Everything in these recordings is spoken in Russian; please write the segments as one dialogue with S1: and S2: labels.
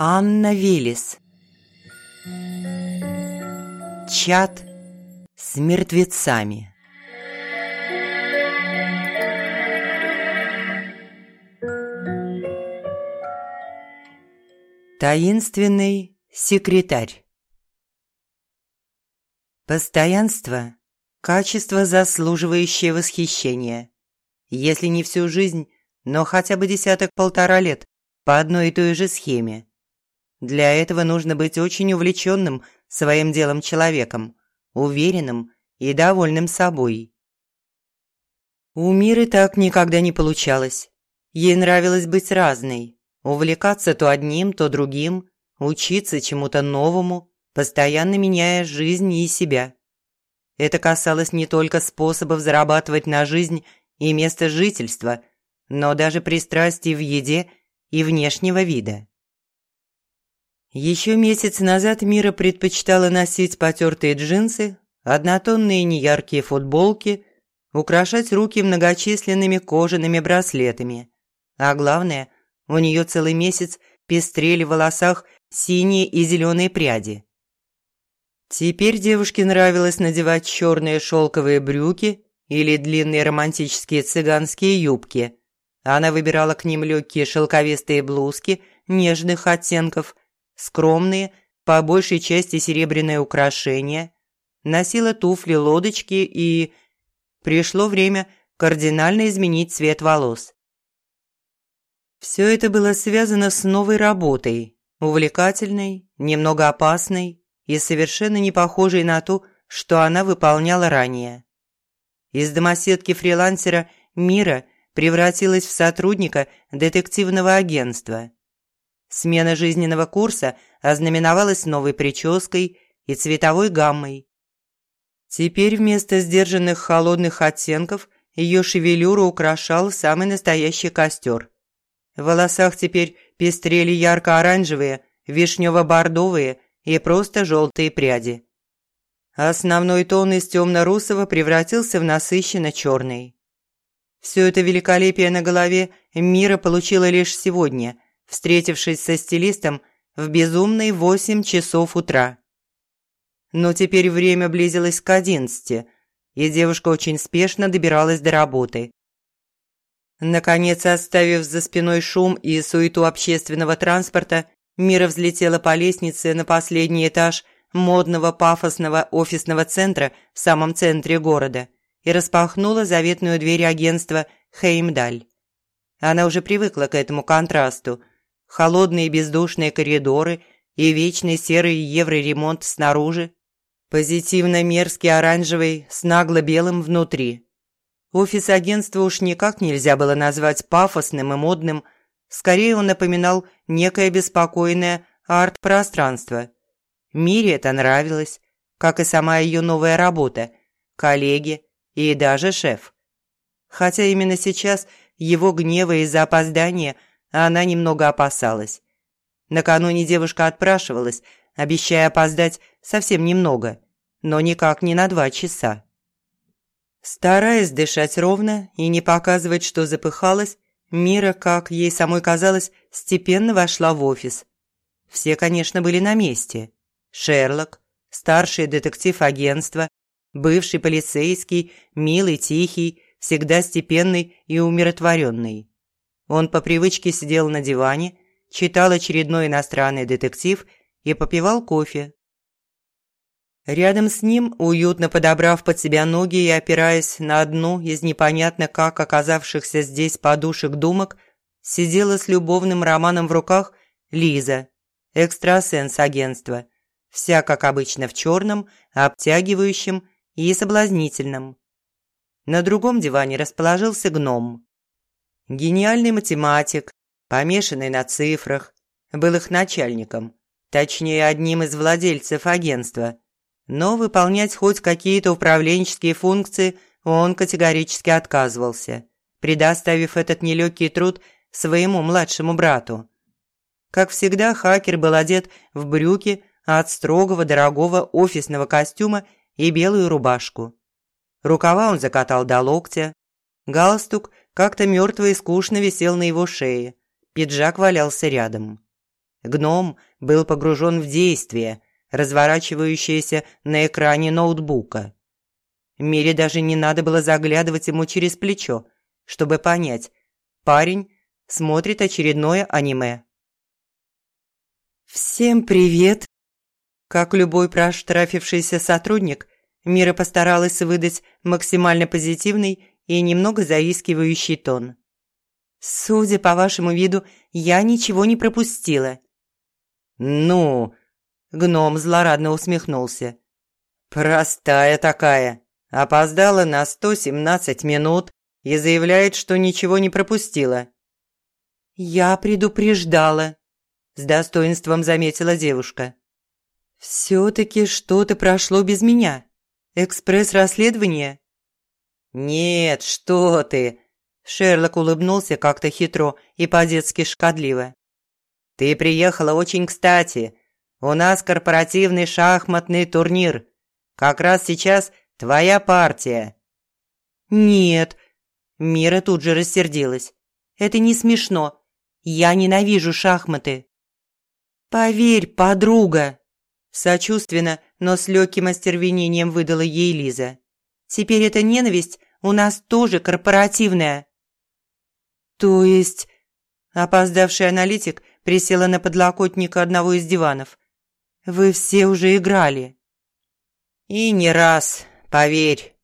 S1: Анна Виллис Чат с мертвецами Таинственный секретарь Постоянство – качество, заслуживающее восхищения. Если не всю жизнь, но хотя бы десяток-полтора лет по одной и той же схеме. Для этого нужно быть очень увлеченным своим делом человеком, уверенным и довольным собой. У Миры так никогда не получалось. Ей нравилось быть разной, увлекаться то одним, то другим, учиться чему-то новому, постоянно меняя жизнь и себя. Это касалось не только способов зарабатывать на жизнь и места жительства, но даже пристрастий в еде и внешнего вида. Еще месяц назад Мира предпочитала носить потертые джинсы, однотонные неяркие футболки, украшать руки многочисленными кожаными браслетами. А главное, у нее целый месяц пестрели в волосах синие и зеленые пряди. Теперь девушке нравилось надевать черные шелковые брюки или длинные романтические цыганские юбки. Она выбирала к ним легкие шелковистые блузки нежных оттенков, скромные, по большей части серебряные украшения, носила туфли-лодочки и... Пришло время кардинально изменить цвет волос. Все это было связано с новой работой, увлекательной, немного опасной и совершенно не похожей на ту, что она выполняла ранее. Из домоседки-фрилансера Мира превратилась в сотрудника детективного агентства. Смена жизненного курса ознаменовалась новой прической и цветовой гаммой. Теперь вместо сдержанных холодных оттенков ее шевелюру украшал самый настоящий костер. В волосах теперь пестрели ярко-оранжевые, вишнево-бордовые и просто желтые пряди. Основной тон из темно-русого превратился в насыщенно черный. Все это великолепие на голове Мира получила лишь сегодня, встретившись со стилистом в безумные восемь часов утра. Но теперь время близилось к одиннадцати, и девушка очень спешно добиралась до работы. Наконец, оставив за спиной шум и суету общественного транспорта, Мира взлетела по лестнице на последний этаж модного пафосного офисного центра в самом центре города и распахнула заветную дверь агентства «Хеймдаль». Она уже привыкла к этому контрасту. Холодные бездушные коридоры и вечный серый евроремонт снаружи, позитивно мерзкий оранжевый с нагло-белым внутри. Офис агентства уж никак нельзя было назвать пафосным и модным – Скорее он напоминал некое беспокойное арт-пространство. Мире это нравилось, как и сама ее новая работа, коллеги и даже шеф. Хотя именно сейчас его гнева из-за опоздания она немного опасалась. Накануне девушка отпрашивалась, обещая опоздать совсем немного, но никак не на два часа. Стараясь дышать ровно и не показывать, что запыхалась, Мира, как ей самой казалось, степенно вошла в офис. Все, конечно, были на месте. Шерлок, старший детектив агентства, бывший полицейский, милый, тихий, всегда степенный и умиротворенный. Он по привычке сидел на диване, читал очередной иностранный детектив и попивал кофе. Рядом с ним, уютно подобрав под себя ноги и опираясь на одну из непонятно как оказавшихся здесь подушек думок, сидела с любовным романом в руках Лиза, экстрасенс агентства, вся, как обычно, в черном, обтягивающем и соблазнительном. На другом диване расположился гном. Гениальный математик, помешанный на цифрах, был их начальником, точнее, одним из владельцев агентства – но выполнять хоть какие-то управленческие функции он категорически отказывался, предоставив этот нелегкий труд своему младшему брату. Как всегда, хакер был одет в брюки от строгого дорогого офисного костюма и белую рубашку. Рукава он закатал до локтя. Галстук как-то мертво и скучно висел на его шее. Пиджак валялся рядом. Гном был погружен в действие, разворачивающееся на экране ноутбука. Мире даже не надо было заглядывать ему через плечо, чтобы понять, парень смотрит очередное аниме. «Всем привет!» Как любой проштрафившийся сотрудник, Мира постаралась выдать максимально позитивный и немного заискивающий тон. «Судя по вашему виду, я ничего не пропустила». «Ну...» – гном злорадно усмехнулся. «Простая такая. Опоздала на 117 минут и заявляет, что ничего не пропустила». «Я предупреждала», – с достоинством заметила девушка. «Все-таки что-то прошло без меня. Экспресс-расследование?» «Нет, что ты!» Шерлок улыбнулся как-то хитро и по-детски шкодливо. «Ты приехала очень кстати. У нас корпоративный шахматный турнир. Как раз сейчас твоя партия». «Нет», – Мира тут же рассердилась. «Это не смешно. Я ненавижу шахматы». «Поверь, подруга», – сочувственно, но с легким остервенением выдала ей Лиза. «Теперь эта ненависть у нас тоже корпоративная». «То есть...» Опоздавший аналитик присела на подлокотник одного из диванов. «Вы все уже играли?» «И не раз, поверь».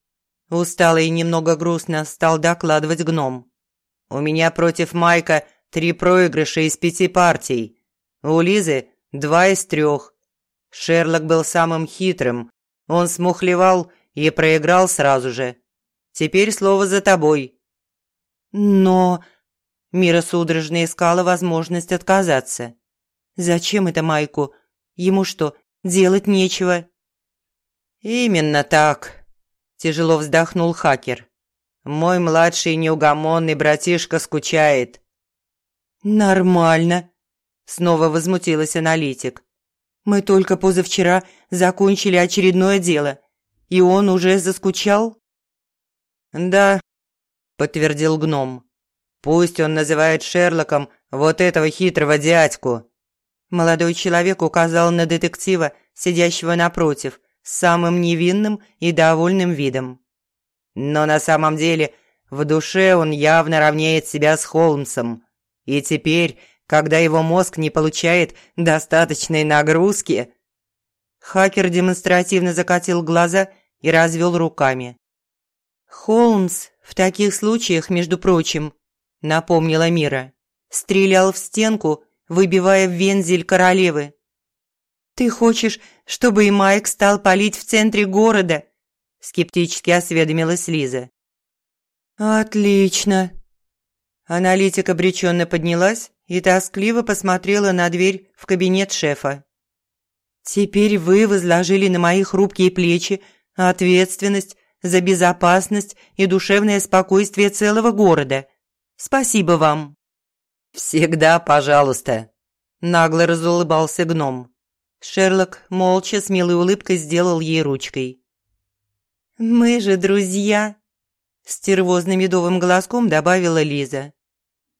S1: Устало и немного грустно стал докладывать гном. «У меня против Майка три проигрыша из пяти партий. У Лизы два из трех. Шерлок был самым хитрым. Он смухлевал и проиграл сразу же. Теперь слово за тобой». «Но...» Мира судорожно искала возможность отказаться. «Зачем это Майку? Ему что, делать нечего?» «Именно так», – тяжело вздохнул хакер. «Мой младший неугомонный братишка скучает». «Нормально», – снова возмутилась аналитик. «Мы только позавчера закончили очередное дело, и он уже заскучал?» «Да», – подтвердил гном. Пусть он называет Шерлоком вот этого хитрого дядьку». Молодой человек указал на детектива, сидящего напротив, с самым невинным и довольным видом. Но на самом деле в душе он явно равняет себя с Холмсом. И теперь, когда его мозг не получает достаточной нагрузки... Хакер демонстративно закатил глаза и развел руками. Холмс в таких случаях, между прочим, напомнила Мира. Стрелял в стенку, выбивая вензель королевы. «Ты хочешь, чтобы и Майк стал палить в центре города?» скептически осведомилась Лиза. «Отлично!» Аналитик обреченно поднялась и тоскливо посмотрела на дверь в кабинет шефа. «Теперь вы возложили на мои хрупкие плечи ответственность за безопасность и душевное спокойствие целого города. Спасибо вам». «Всегда пожалуйста», – нагло разулыбался гном. Шерлок молча с милой улыбкой сделал ей ручкой. «Мы же друзья», – стервозно-медовым голоском добавила Лиза.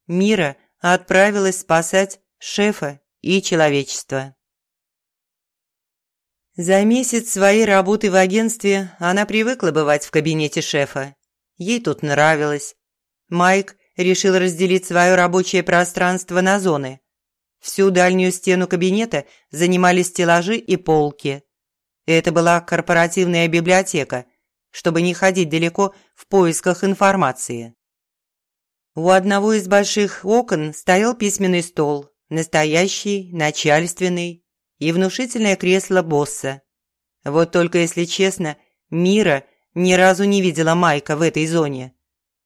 S1: Мира отправилась спасать шефа и человечество. За месяц своей работы в агентстве она привыкла бывать в кабинете шефа. Ей тут нравилось. Майк решил разделить свое рабочее пространство на зоны. Всю дальнюю стену кабинета занимали стеллажи и полки. Это была корпоративная библиотека, чтобы не ходить далеко в поисках информации. У одного из больших окон стоял письменный стол, настоящий, начальственный и внушительное кресло босса. Вот только, если честно, Мира ни разу не видела Майка в этой зоне.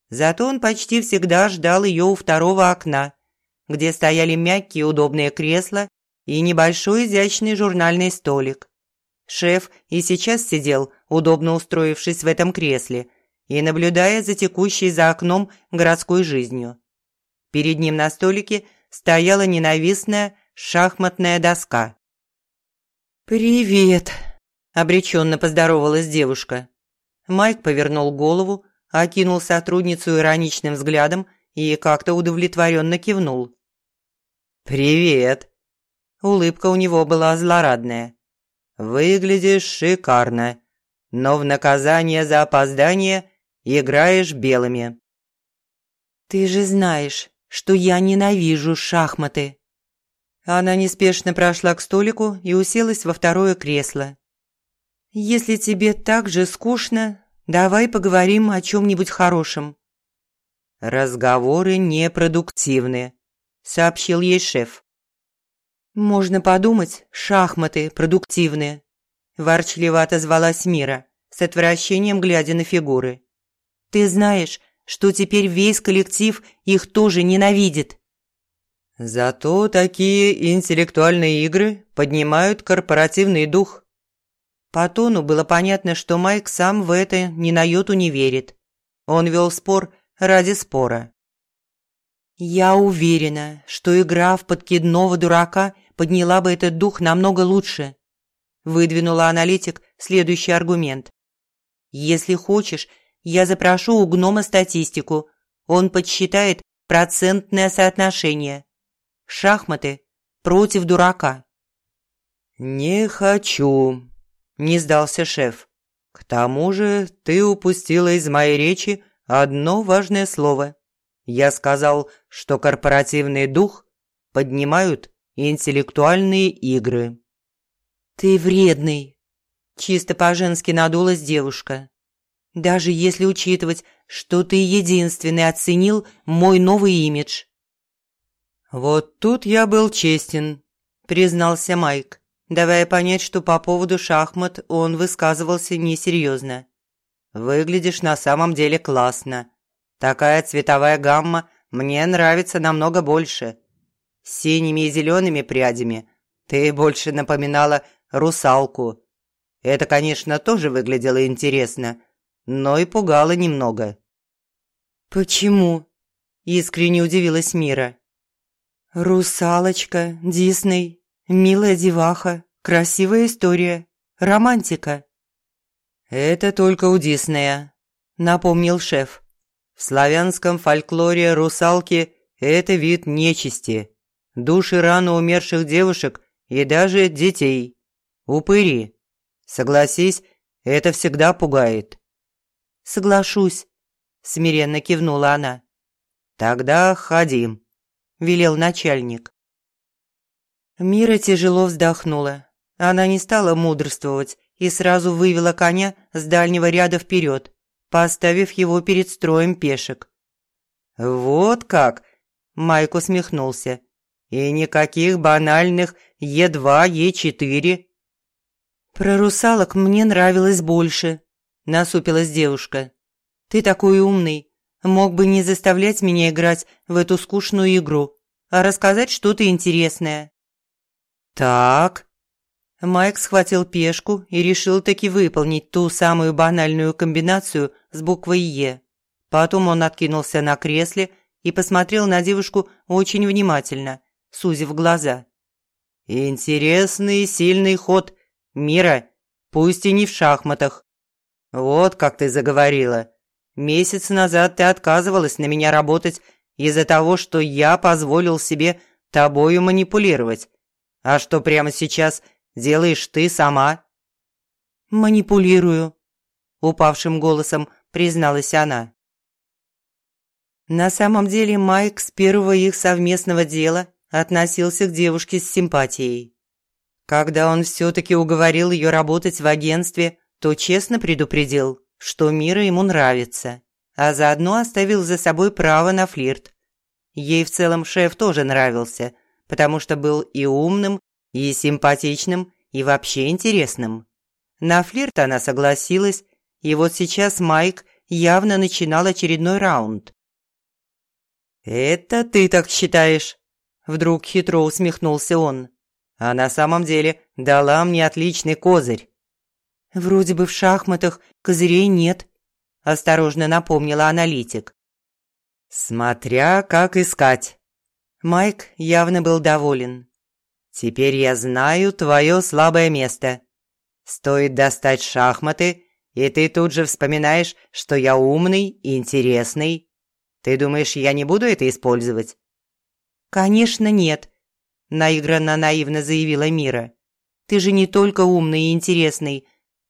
S1: Зато он почти всегда ждал ее у второго окна, где стояли мягкие удобные кресла и небольшой изящный журнальный столик. Шеф и сейчас сидел, удобно устроившись в этом кресле и наблюдая за текущей за окном городской жизнью. Перед ним на столике стояла ненавистная шахматная доска. «Привет!» – обреченно поздоровалась девушка. Майк повернул голову, окинул сотрудницу ироничным взглядом и как-то удовлетворенно кивнул. «Привет!» Улыбка у него была злорадная. «Выглядишь шикарно, но в наказание за опоздание играешь белыми».
S2: «Ты же знаешь, что я ненавижу шахматы».
S1: Она неспешно прошла к столику и уселась во второе кресло.
S2: «Если тебе так же скучно, давай поговорим о чем-нибудь хорошем».
S1: «Разговоры непродуктивны», – сообщил ей шеф.
S2: «Можно подумать, шахматы продуктивные», – ворчливо отозвалась Мира, с отвращением глядя на фигуры. «Ты знаешь, что теперь весь коллектив их тоже ненавидит».
S1: «Зато такие интеллектуальные игры поднимают корпоративный дух».
S2: По тону было понятно, что Майк сам в это ни на йоту не верит. Он вел спор ради спора. «Я уверена, что игра в подкидного дурака – подняла бы этот дух намного лучше. Выдвинула аналитик следующий аргумент. Если хочешь, я запрошу у гнома статистику. Он подсчитает процентное соотношение. Шахматы против дурака.
S1: «Не хочу», – не сдался шеф. «К тому же ты упустила из моей речи одно важное слово. Я сказал, что корпоративный дух поднимают интеллектуальные игры».
S2: «Ты вредный», – чисто по-женски надулась девушка. «Даже если учитывать, что ты единственный оценил мой новый имидж».
S1: «Вот тут я был честен», – признался Майк, давая понять, что по поводу шахмат он высказывался несерьезно. «Выглядишь на самом деле классно. Такая цветовая гамма мне нравится намного больше с синими и зелеными прядями, ты больше напоминала русалку. Это, конечно, тоже выглядело интересно, но и пугало немного.
S2: «Почему?» – искренне удивилась Мира. «Русалочка, Дисней, милая деваха, красивая история, романтика».
S1: «Это только у Диснея», – напомнил шеф. «В славянском фольклоре русалки – это вид нечисти, души рано умерших девушек и даже детей. Упыри. Согласись, это всегда пугает».
S2: «Соглашусь», – смиренно кивнула она.
S1: «Тогда ходим», – велел начальник.
S2: Мира тяжело вздохнула. Она не стала мудрствовать и сразу вывела коня с дальнего ряда вперед, поставив его перед строем пешек.
S1: «Вот как!» – Майк усмехнулся. И никаких банальных Е2, Е4.
S2: «Про русалок мне нравилось больше», – насупилась девушка. «Ты такой умный. Мог бы не заставлять меня играть в эту скучную игру, а рассказать что-то интересное».
S1: «Так».
S2: Майк схватил пешку и решил таки выполнить ту самую банальную комбинацию с буквой «Е». Потом он откинулся на кресле и посмотрел на девушку очень внимательно – сузив глаза.
S1: «Интересный и сильный ход. Мира, пусть и не в шахматах. Вот как ты заговорила. Месяц назад ты отказывалась на меня работать из-за того, что я позволил себе тобою манипулировать. А что прямо сейчас делаешь ты сама?»
S2: «Манипулирую», – упавшим голосом призналась она. На самом деле Майк с первого их совместного дела относился к девушке с симпатией. Когда он все-таки уговорил ее работать в агентстве, то честно предупредил, что Мира ему нравится, а заодно оставил за собой право на флирт. Ей в целом шеф тоже нравился, потому что был и умным, и симпатичным, и вообще интересным. На флирт она согласилась, и вот сейчас Майк явно начинал очередной раунд.
S1: «Это ты так считаешь?» Вдруг хитро усмехнулся он. А на самом деле дала мне отличный козырь.
S2: «Вроде бы в шахматах козырей нет», – осторожно напомнила аналитик.
S1: «Смотря как искать».
S2: Майк явно был доволен.
S1: «Теперь я знаю твое слабое место. Стоит достать шахматы, и ты тут же вспоминаешь, что я умный и интересный. Ты думаешь, я не буду это использовать?
S2: «Конечно нет», – наигранно наивно заявила Мира. «Ты же не только умный и интересный,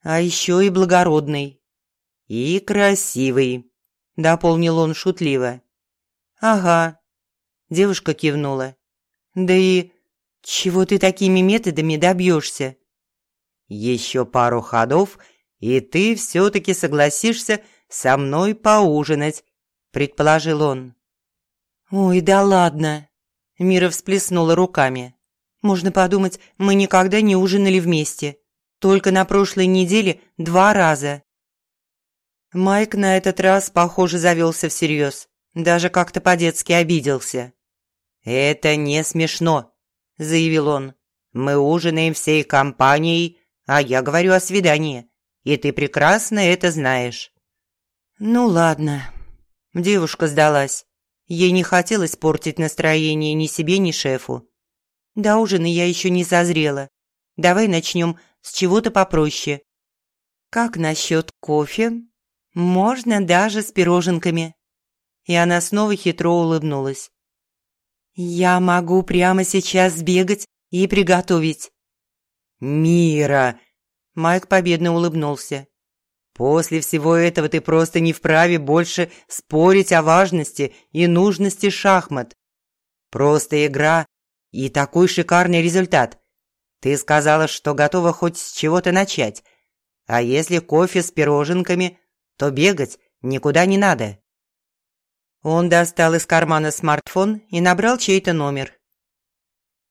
S2: а еще и благородный». «И красивый», – дополнил он шутливо. «Ага», – девушка кивнула. «Да и чего ты такими методами добьешься?» «Еще пару ходов, и ты все-таки согласишься со мной поужинать», – предположил он. «Ой, да ладно!» – Мира всплеснула руками. «Можно подумать, мы никогда не ужинали вместе. Только на прошлой неделе два раза». Майк на этот раз, похоже, завелся всерьез. Даже как-то по-детски обиделся. «Это не смешно», – заявил он. «Мы ужинаем всей компанией, а я говорю о свидании, и ты прекрасно это знаешь». «Ну ладно». Девушка сдалась. Ей не хотелось портить настроение ни себе, ни шефу. До ужина я еще не созрела. Давай начнем с чего-то попроще. Как насчет кофе? Можно даже с пироженками. И она снова хитро улыбнулась. Я могу прямо сейчас сбегать и приготовить. Мира! Майк победно улыбнулся. После всего этого ты просто не вправе больше спорить о важности и нужности шахмат. Просто игра и такой шикарный результат. Ты сказала, что готова хоть с чего-то начать. А если кофе с пироженками, то бегать никуда не надо. Он достал из кармана смартфон и набрал чей-то номер.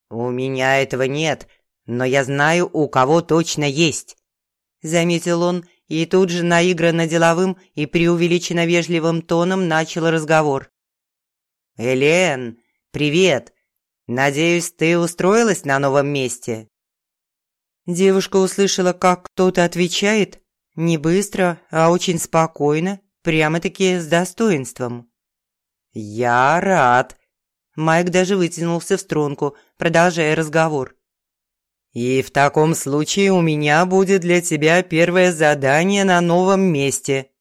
S2: «У меня этого нет, но я знаю, у кого точно есть», – заметил он и тут же наигранно деловым и преувеличенно вежливым тоном начал разговор. «Элен, привет! Надеюсь, ты устроилась на новом месте?» Девушка услышала, как кто-то отвечает, не быстро, а очень спокойно, прямо-таки с достоинством. «Я рад!» Майк даже вытянулся в струнку, продолжая разговор. И в таком случае у меня будет для тебя первое задание на новом месте.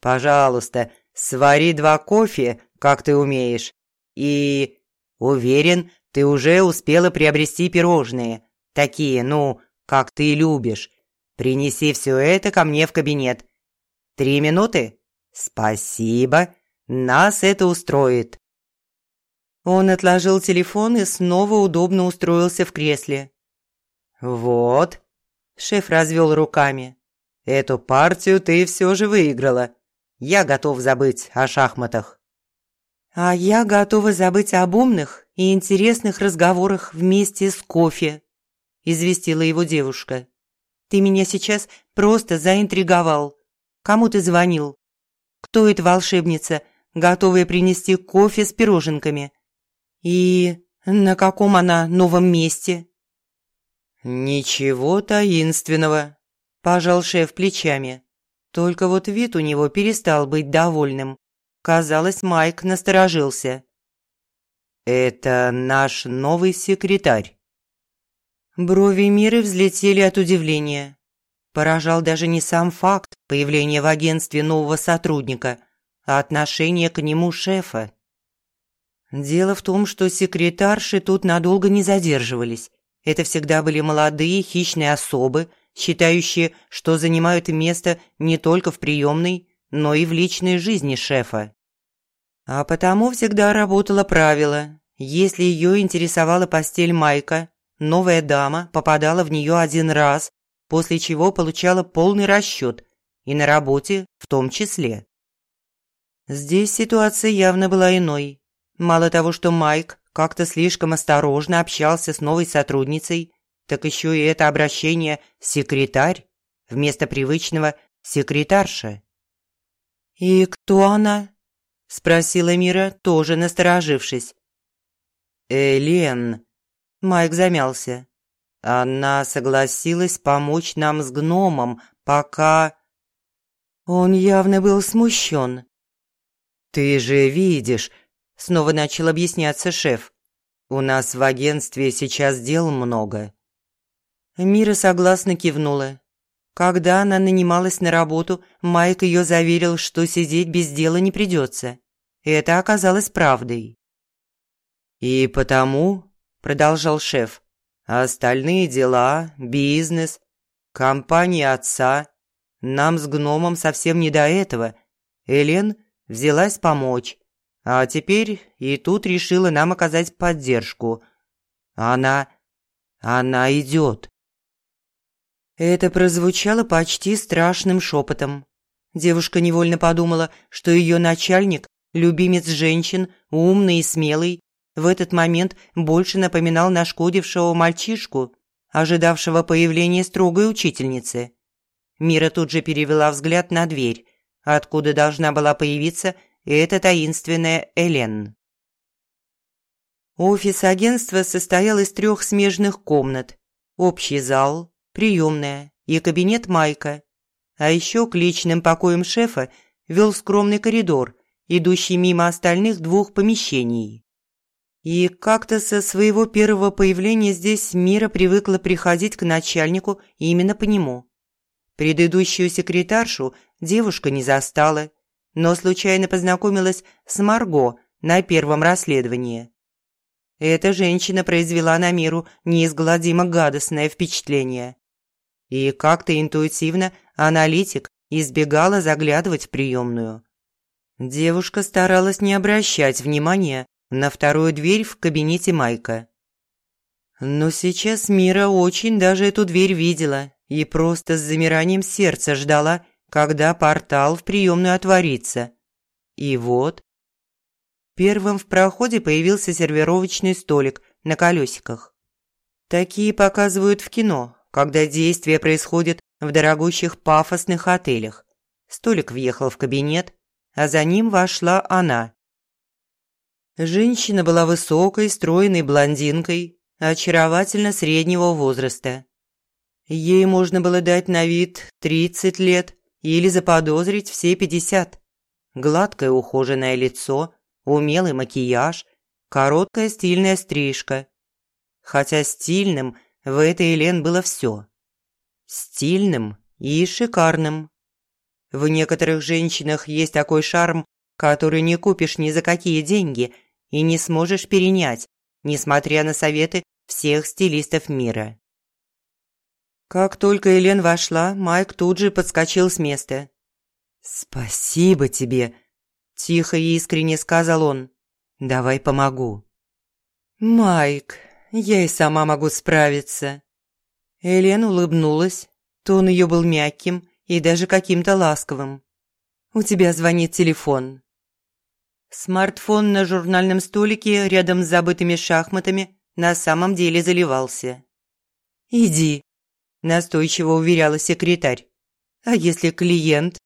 S2: Пожалуйста, свари два кофе, как ты умеешь. И уверен, ты уже успела приобрести пирожные. Такие, ну, как ты любишь. Принеси все это ко мне в кабинет. Три минуты? Спасибо. Нас это устроит. Он отложил телефон и снова удобно устроился в кресле. «Вот», – шеф развел руками. «Эту партию ты все же выиграла. Я готов забыть о шахматах». «А я готова забыть об умных и интересных разговорах вместе с кофе», – известила его девушка. «Ты меня сейчас просто заинтриговал. Кому ты звонил? Кто эта волшебница, готовая принести кофе с пироженками? И на каком она новом месте?» «Ничего таинственного», – пожал шеф плечами. Только вот вид у него перестал быть довольным. Казалось, Майк насторожился. «Это наш новый секретарь». Брови Миры взлетели от удивления. Поражал даже не сам факт появления в агентстве нового сотрудника, а отношение к нему шефа. Дело в том, что секретарши тут надолго не задерживались. Это всегда были молодые хищные особы, считающие, что занимают место не только в приемной, но и в личной жизни шефа. А потому всегда работало правило. Если ее интересовала постель Майка, новая дама попадала в нее один раз, после чего получала полный расчет, и на работе в том числе. Здесь ситуация явно была иной. Мало того, что Майк как-то слишком осторожно общался с новой сотрудницей, так еще и это обращение «секретарь» вместо привычного «секретарша». «И кто она?» – спросила Мира, тоже насторожившись. «Элен», – Майк замялся. «Она согласилась помочь нам с гномом, пока...» Он явно был смущен. «Ты же видишь, Снова начал объясняться шеф. «У нас в агентстве сейчас дел много». Мира согласно кивнула. Когда она нанималась на работу, Майк ее заверил, что сидеть без дела не придется. Это оказалось правдой. «И потому», –
S1: продолжал шеф. «А остальные дела, бизнес, компания отца. Нам с гномом совсем не до этого. Элен взялась помочь, а теперь и тут решила нам оказать поддержку. Она... она идет».
S2: Это прозвучало почти страшным шепотом. Девушка невольно подумала, что ее начальник, любимец женщин, умный и смелый, в этот момент больше напоминал нашкодившего мальчишку, ожидавшего появления строгой учительницы. Мира тут же перевела взгляд на дверь, откуда должна была появиться эта таинственная Элен. Офис агентства состоял из трех смежных комнат. Общий зал, приемная и кабинет Майка. А еще к личным покоям шефа вел скромный коридор, идущий мимо остальных двух помещений. И как-то со своего первого появления здесь Мира привыкла приходить к начальнику именно по нему. Предыдущую секретаршу девушка не застала, но случайно познакомилась с Марго на первом расследовании. Эта женщина произвела на Миру неизгладимо гадостное впечатление. И как-то интуитивно аналитик избегала заглядывать в приемную. Девушка старалась не обращать внимания на вторую дверь в кабинете Майка. Но сейчас Мира очень даже эту дверь видела и просто с замиранием сердца ждала, когда портал в приемную отворится. И вот... Первым в проходе появился сервировочный столик на колесиках. Такие показывают в кино, когда действие происходит в дорогущих пафосных отелях. Столик въехал в кабинет, а за ним вошла она, Женщина была высокой, стройной блондинкой, очаровательно среднего возраста. Ей можно было дать на вид 30 лет или заподозрить все 50. Гладкое ухоженное лицо, умелый макияж, короткая стильная стрижка. Хотя стильным в этой Элен было все. Стильным и шикарным. В некоторых женщинах есть такой шарм, который не купишь ни за какие деньги – и не сможешь перенять, несмотря на советы всех стилистов мира. Как только Элен вошла, Майк тут же подскочил с места. «Спасибо тебе», – тихо и искренне сказал он. «Давай помогу». «Майк, я и сама могу справиться». Элен улыбнулась. Тон ее был мягким и даже каким-то ласковым. «У тебя звонит телефон. Смартфон на журнальном столике рядом с забытыми шахматами на самом деле заливался. «Иди», – настойчиво уверяла секретарь. «А если клиент?»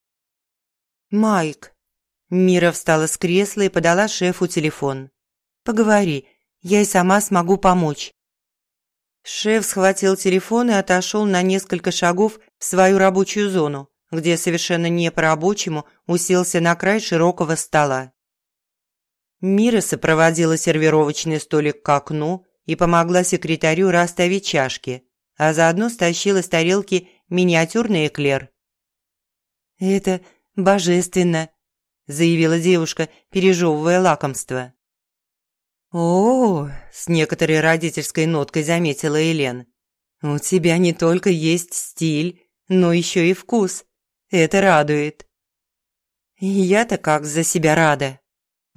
S2: «Майк». Мира встала с кресла и подала шефу телефон. «Поговори, я и сама смогу помочь». Шеф схватил телефон и отошел на несколько шагов в свою рабочую зону, где совершенно не по-рабочему уселся на край широкого стола. Мира сопроводила сервировочный столик к окну и помогла секретарю расставить чашки, а заодно стащила с тарелки миниатюрный эклер. «Это божественно», – заявила девушка, пережевывая лакомство. «О, с некоторой родительской ноткой заметила Елен. «У тебя не только есть стиль, но еще и вкус. Это радует». «Я-то как за себя рада»,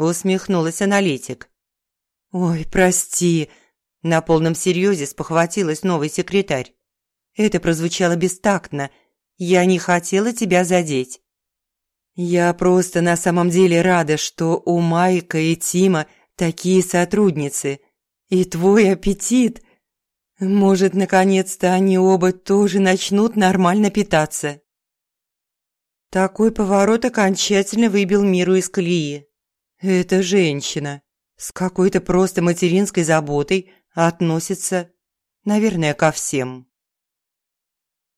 S2: усмехнулась аналитик. «Ой, прости», – на полном серьезе спохватилась новый секретарь. «Это прозвучало бестактно. Я не хотела тебя задеть». «Я просто на самом деле рада, что у Майка и Тима такие сотрудницы. И твой аппетит. Может, наконец-то они оба тоже начнут нормально питаться». Такой поворот окончательно выбил миру из колеи. Эта женщина с какой-то просто материнской заботой относится, наверное, ко всем.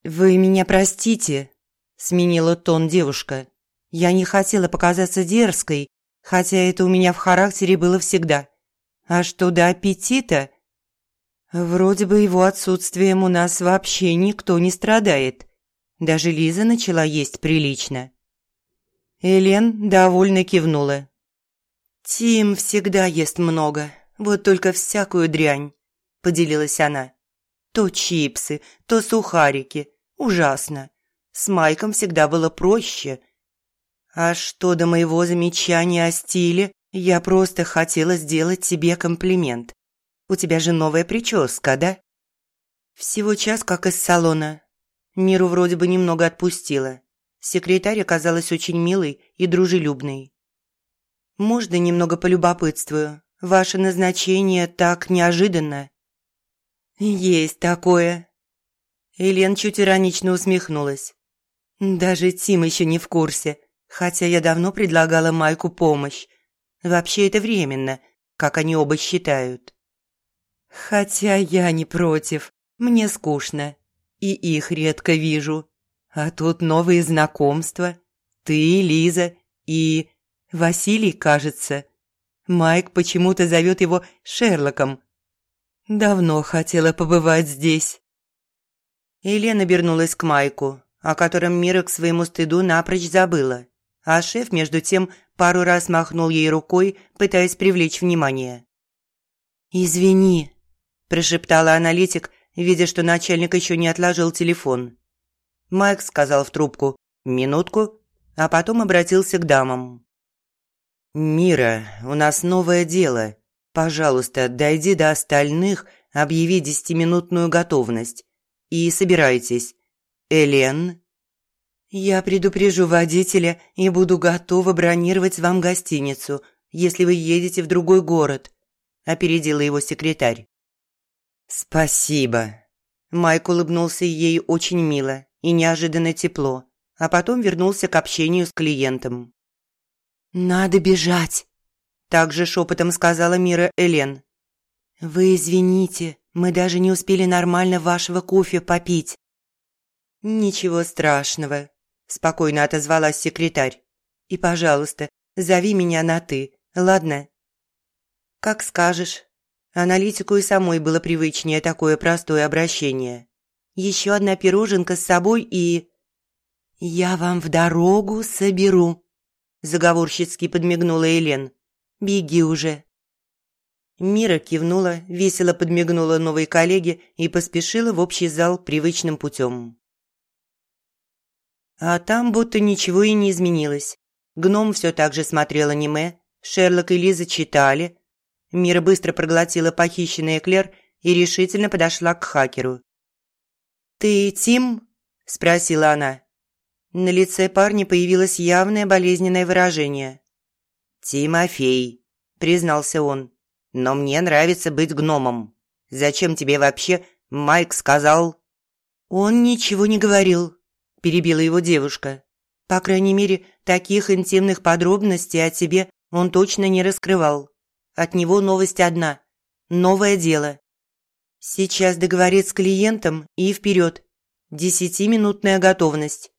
S2: «Вы меня простите», – сменила тон девушка. «Я не хотела показаться дерзкой, хотя это у меня в характере было всегда. А что до аппетита? Вроде бы его отсутствием у нас вообще никто не страдает. Даже Лиза начала есть прилично». Элен довольно кивнула. Тим всегда ест много, вот только всякую дрянь. поделилась она. То чипсы, то сухарики. Ужасно. С Майком всегда было проще. А что до моего замечания о стиле, я просто хотела сделать тебе комплимент. У тебя же новая прическа, да? Всего час как из салона. Миру вроде бы немного отпустила. Секретарь оказалась очень милой и дружелюбной. «Можно немного полюбопытствую? Ваше назначение так неожиданно». «Есть такое». Элен чуть иронично усмехнулась. «Даже Тим еще не в курсе, хотя я давно предлагала Майку помощь. Вообще это временно, как они оба считают». «Хотя я не против, мне скучно, и их редко вижу. А тут новые знакомства. Ты, Лиза и... Василий, кажется. Майк почему-то зовет его Шерлоком. Давно хотела побывать здесь». Елена обернулась к Майку, о котором Мира к своему стыду напрочь забыла. А шеф, между тем, пару раз махнул ей рукой, пытаясь привлечь внимание. «Извини», – прошептала аналитик, видя, что начальник еще не отложил телефон. Майк сказал в трубку «минутку», а потом обратился к дамам. «Мира, у нас новое дело. Пожалуйста, дойди до остальных, объяви десятиминутную готовность. И собирайтесь. Элен?» «Я предупрежу водителя и буду готова бронировать вам гостиницу, если вы едете в другой город», – опередила его секретарь. «Спасибо». Майк улыбнулся ей очень мило и неожиданно тепло, а потом вернулся к общению с клиентом. «Надо бежать», – также шепотом сказала Мира Элен. «Вы извините, мы даже не успели нормально вашего кофе попить». «Ничего страшного», – спокойно отозвалась секретарь. «И, пожалуйста, зови меня на «ты», ладно?» «Как скажешь», Аналитику и самой было привычнее такое простое обращение. Еще одна пироженка с собой и... «Я вам в дорогу соберу», – заговорщицки подмигнула Элен. «Беги уже». Мира кивнула, весело подмигнула новой коллеге и поспешила в общий зал привычным путем. А там будто ничего и не изменилось. Гном все так же смотрел аниме, Шерлок и Лиза читали, Мира быстро проглотила похищенный эклер и решительно подошла к хакеру. «Ты Тим?» – спросила она. На лице парня появилось явное болезненное выражение. «Тимофей», – признался он. «Но мне нравится быть гномом. Зачем тебе вообще Майк сказал?» «Он ничего не говорил», – перебила его девушка. «По крайней мере, таких интимных подробностей о тебе он точно не раскрывал». От него новость одна. Новое дело. Сейчас договорить с клиентом и вперед. Десятиминутная готовность.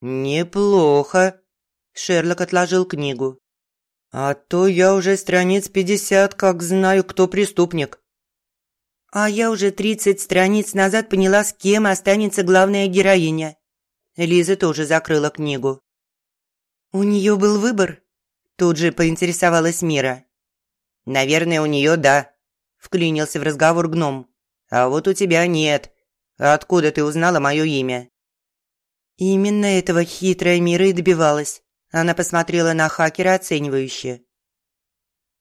S2: «Неплохо», – Шерлок отложил книгу. «А то я уже страниц пятьдесят, как знаю, кто преступник». «А я уже тридцать страниц назад поняла, с кем останется главная героиня». Лиза тоже закрыла книгу. «У нее был выбор?» Тут же поинтересовалась Мира. «Наверное, у нее да», – вклинился в разговор гном. «А вот у тебя нет. Откуда ты узнала мое имя?» Именно этого хитрая Мира и добивалась. Она посмотрела на хакера оценивающе.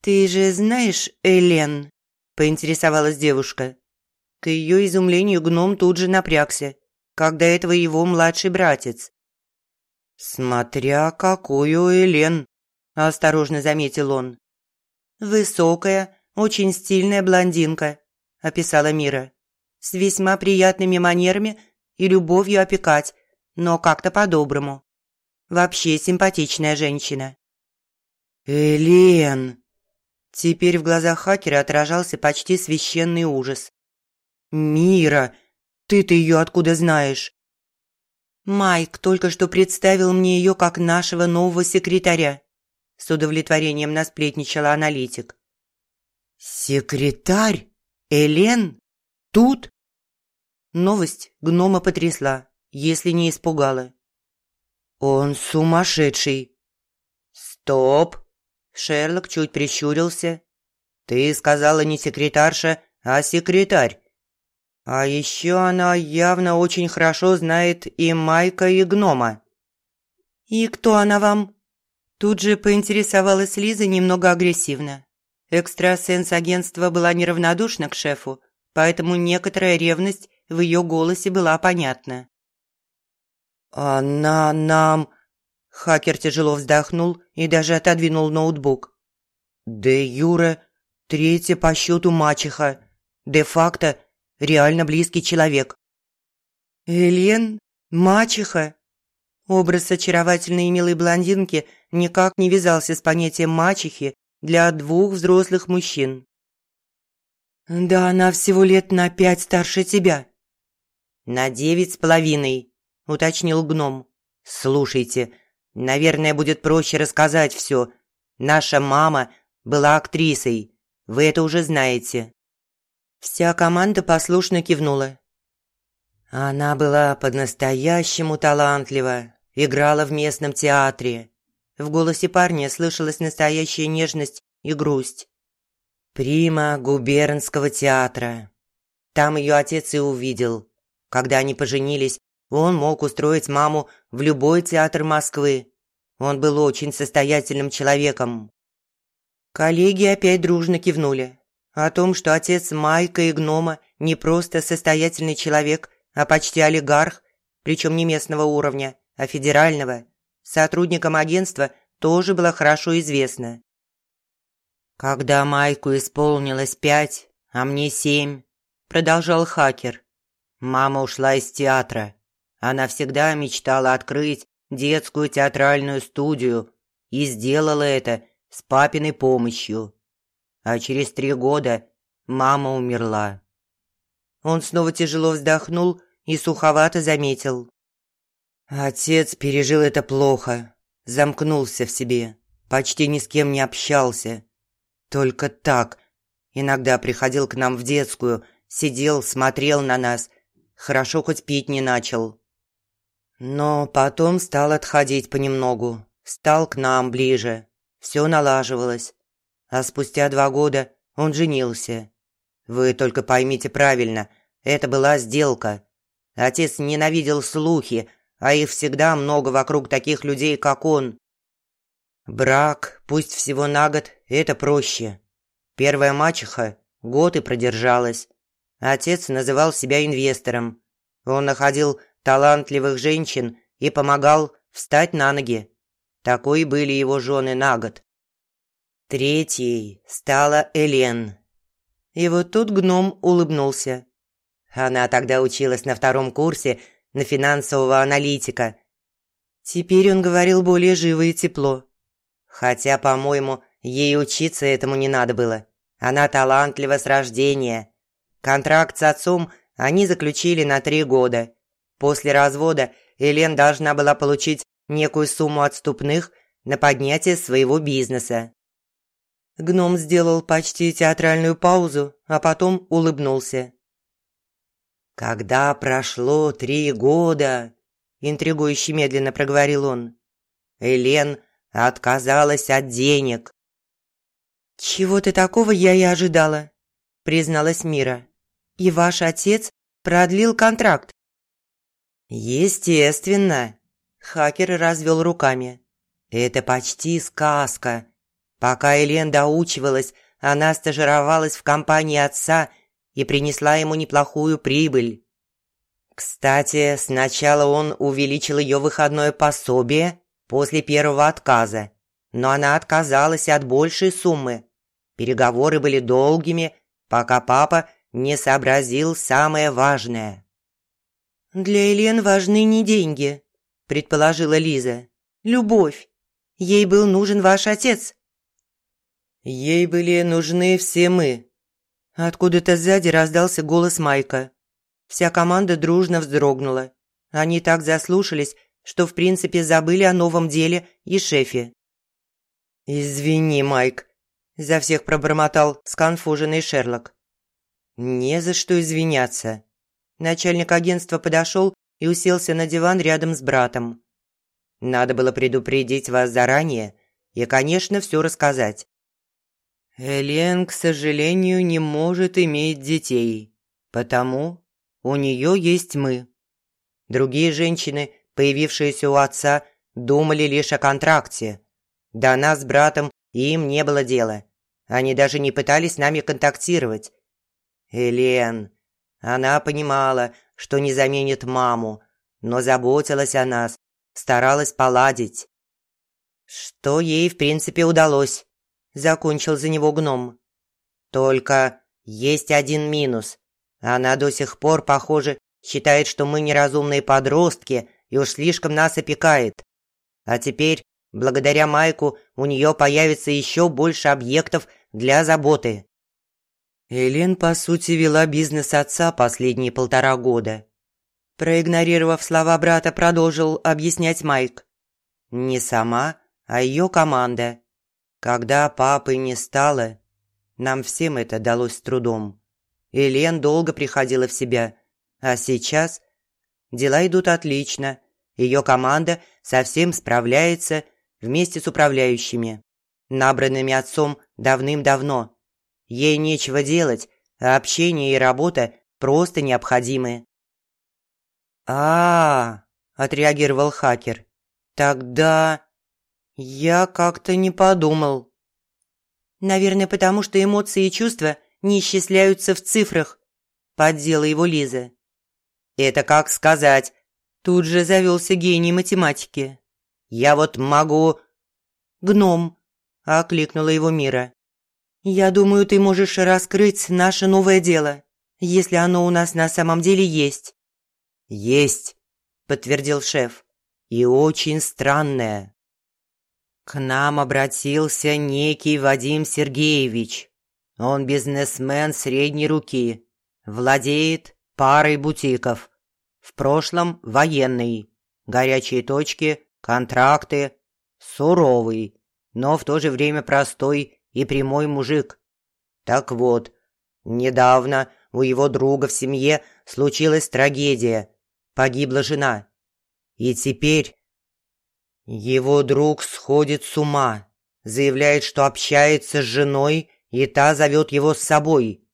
S2: «Ты же знаешь Элен?» – поинтересовалась девушка. К ее изумлению гном тут же напрягся, когда этого его младший братец. «Смотря какую Элен», – осторожно заметил он. «Высокая, очень стильная блондинка», – описала Мира. «С весьма приятными манерами и любовью опекать, но как-то по-доброму. Вообще симпатичная женщина». «Элен!» Теперь в глазах хакера отражался почти священный ужас. «Мира! Ты-то ее откуда знаешь?» «Майк только что представил мне ее как нашего нового секретаря. С удовлетворением насплетничала аналитик. «Секретарь? Элен? Тут?» Новость гнома потрясла, если не испугала. «Он сумасшедший!» «Стоп!» Шерлок чуть прищурился. «Ты сказала не секретарша,
S1: а секретарь. А еще она явно очень хорошо знает и Майка, и Гнома».
S2: «И кто она вам?» Тут же поинтересовалась Лиза немного агрессивно. Экстрасенс агентства была неравнодушна к шефу, поэтому некоторая ревность в ее голосе была понятна.
S1: «Она нам...» Хакер тяжело вздохнул и даже отодвинул ноутбук. «Де Юра, третья по счету мачеха. Де-факто реально близкий человек».
S2: «Элен? Мачеха?» Образ очаровательной и милой блондинки никак не вязался с понятием мачехи для двух взрослых мужчин. «Да она всего лет на пять старше тебя».
S1: «На девять с половиной», – уточнил гном. «Слушайте, наверное, будет проще рассказать все. Наша мама была актрисой, вы это уже знаете».
S2: Вся команда послушно кивнула.
S1: Она была по-настоящему талантлива, играла в местном театре. В голосе парня слышалась настоящая нежность и грусть. Прима губернского театра. Там ее отец и увидел. Когда они поженились, он мог устроить маму в любой театр Москвы. Он был очень состоятельным человеком.
S2: Коллеги опять дружно кивнули. О том, что отец Майка и гнома не просто состоятельный человек, а почти олигарх, причем не местного уровня, а федерального, сотрудникам агентства тоже было хорошо известно.
S1: «Когда Майку исполнилось пять, а мне семь», – продолжал хакер. «Мама ушла из театра. Она всегда мечтала открыть детскую театральную студию и сделала это с папиной помощью. А через три года мама умерла».
S2: Он снова тяжело вздохнул и суховато заметил.
S1: Отец пережил это плохо, замкнулся в себе, почти ни с кем не общался. Только так. Иногда приходил к нам в детскую, сидел, смотрел на нас. Хорошо хоть пить не начал. Но потом стал отходить понемногу, стал к нам ближе. Все налаживалось. А спустя два года он женился. Вы только поймите правильно, это была сделка. Отец ненавидел слухи, а их всегда много вокруг таких людей, как он. Брак, пусть всего на год, это проще. Первая мачеха год и продержалась. Отец называл себя инвестором. Он находил талантливых женщин и помогал встать на ноги. Такой были его жены на год. Третьей стала Элен. И вот тут гном улыбнулся. Она тогда училась на втором курсе на финансового аналитика. Теперь он говорил более живо и тепло. Хотя, по-моему, ей учиться этому не надо было. Она талантлива с рождения. Контракт с отцом они заключили на три года. После развода Элен должна была получить некую сумму отступных на поднятие своего бизнеса.
S2: Гном сделал почти театральную паузу, а потом улыбнулся.
S1: «Когда прошло три года», – интригующе медленно проговорил он, – «Элен отказалась от денег».
S2: «Чего-то такого я и ожидала», – призналась Мира. «И ваш отец продлил контракт».
S1: «Естественно», – хакер развел руками. «Это почти сказка. Пока Элен доучивалась, она стажировалась в компании отца – и принесла ему неплохую прибыль. Кстати, сначала он увеличил ее выходное пособие после первого отказа, но она отказалась от большей суммы. Переговоры были долгими, пока папа не сообразил самое важное.
S2: «Для Элен важны не деньги», – предположила Лиза. «Любовь. Ей был нужен ваш отец».
S1: «Ей были нужны все мы»,
S2: Откуда-то сзади раздался голос Майка. Вся команда дружно вздрогнула. Они так заслушались, что в принципе забыли о новом деле и шефе.
S1: «Извини, Майк», – за всех пробормотал сконфуженный Шерлок. «Не за что извиняться». Начальник агентства подошел и уселся на диван рядом с братом. «Надо было предупредить вас заранее и, конечно, все рассказать. Элен, к сожалению, не может иметь детей, потому у нее есть мы. Другие женщины, появившиеся у отца, думали лишь о контракте. До нас с братом им не было дела. Они даже не пытались с нами контактировать. Элен, она понимала, что не заменит маму, но заботилась о нас, старалась поладить. Что ей, в принципе, удалось. Закончил за него гном. Только есть один минус. Она до сих пор, похоже, считает, что мы неразумные подростки и уж слишком нас опекает. А теперь, благодаря Майку, у нее появится еще больше объектов для заботы. Элен, по сути, вела бизнес отца последние полтора года. Проигнорировав слова брата, продолжил объяснять Майк. Не сама, а ее команда. Когда папы не стало, нам всем это далось с трудом. Элен долго приходила в себя, а сейчас дела идут отлично. Ее команда совсем справляется вместе с управляющими, набранными отцом давным-давно. Ей нечего делать, а общение и работа просто необходимы. а, -а, -а отреагировал хакер. «Тогда я как-то не подумал».
S2: «Наверное, потому что эмоции и чувства не исчисляются в цифрах», – поддела его Лиза.
S1: «Это как сказать?» Тут же завелся гений математики. «Я вот могу...»
S2: «Гном», – окликнула его Мира. «Я думаю, ты можешь раскрыть наше новое дело, если оно у нас на самом деле есть».
S1: «Есть», – подтвердил шеф. «И очень странное». К нам обратился некий Вадим Сергеевич. Он бизнесмен средней руки, владеет парой бутиков. В прошлом военный, горячие точки, контракты, суровый, но в то же время простой и прямой мужик. Так вот, недавно у его друга в семье случилась трагедия, погибла жена. И теперь его друг сходит с ума, заявляет, что общается с женой и та зовет его с собой.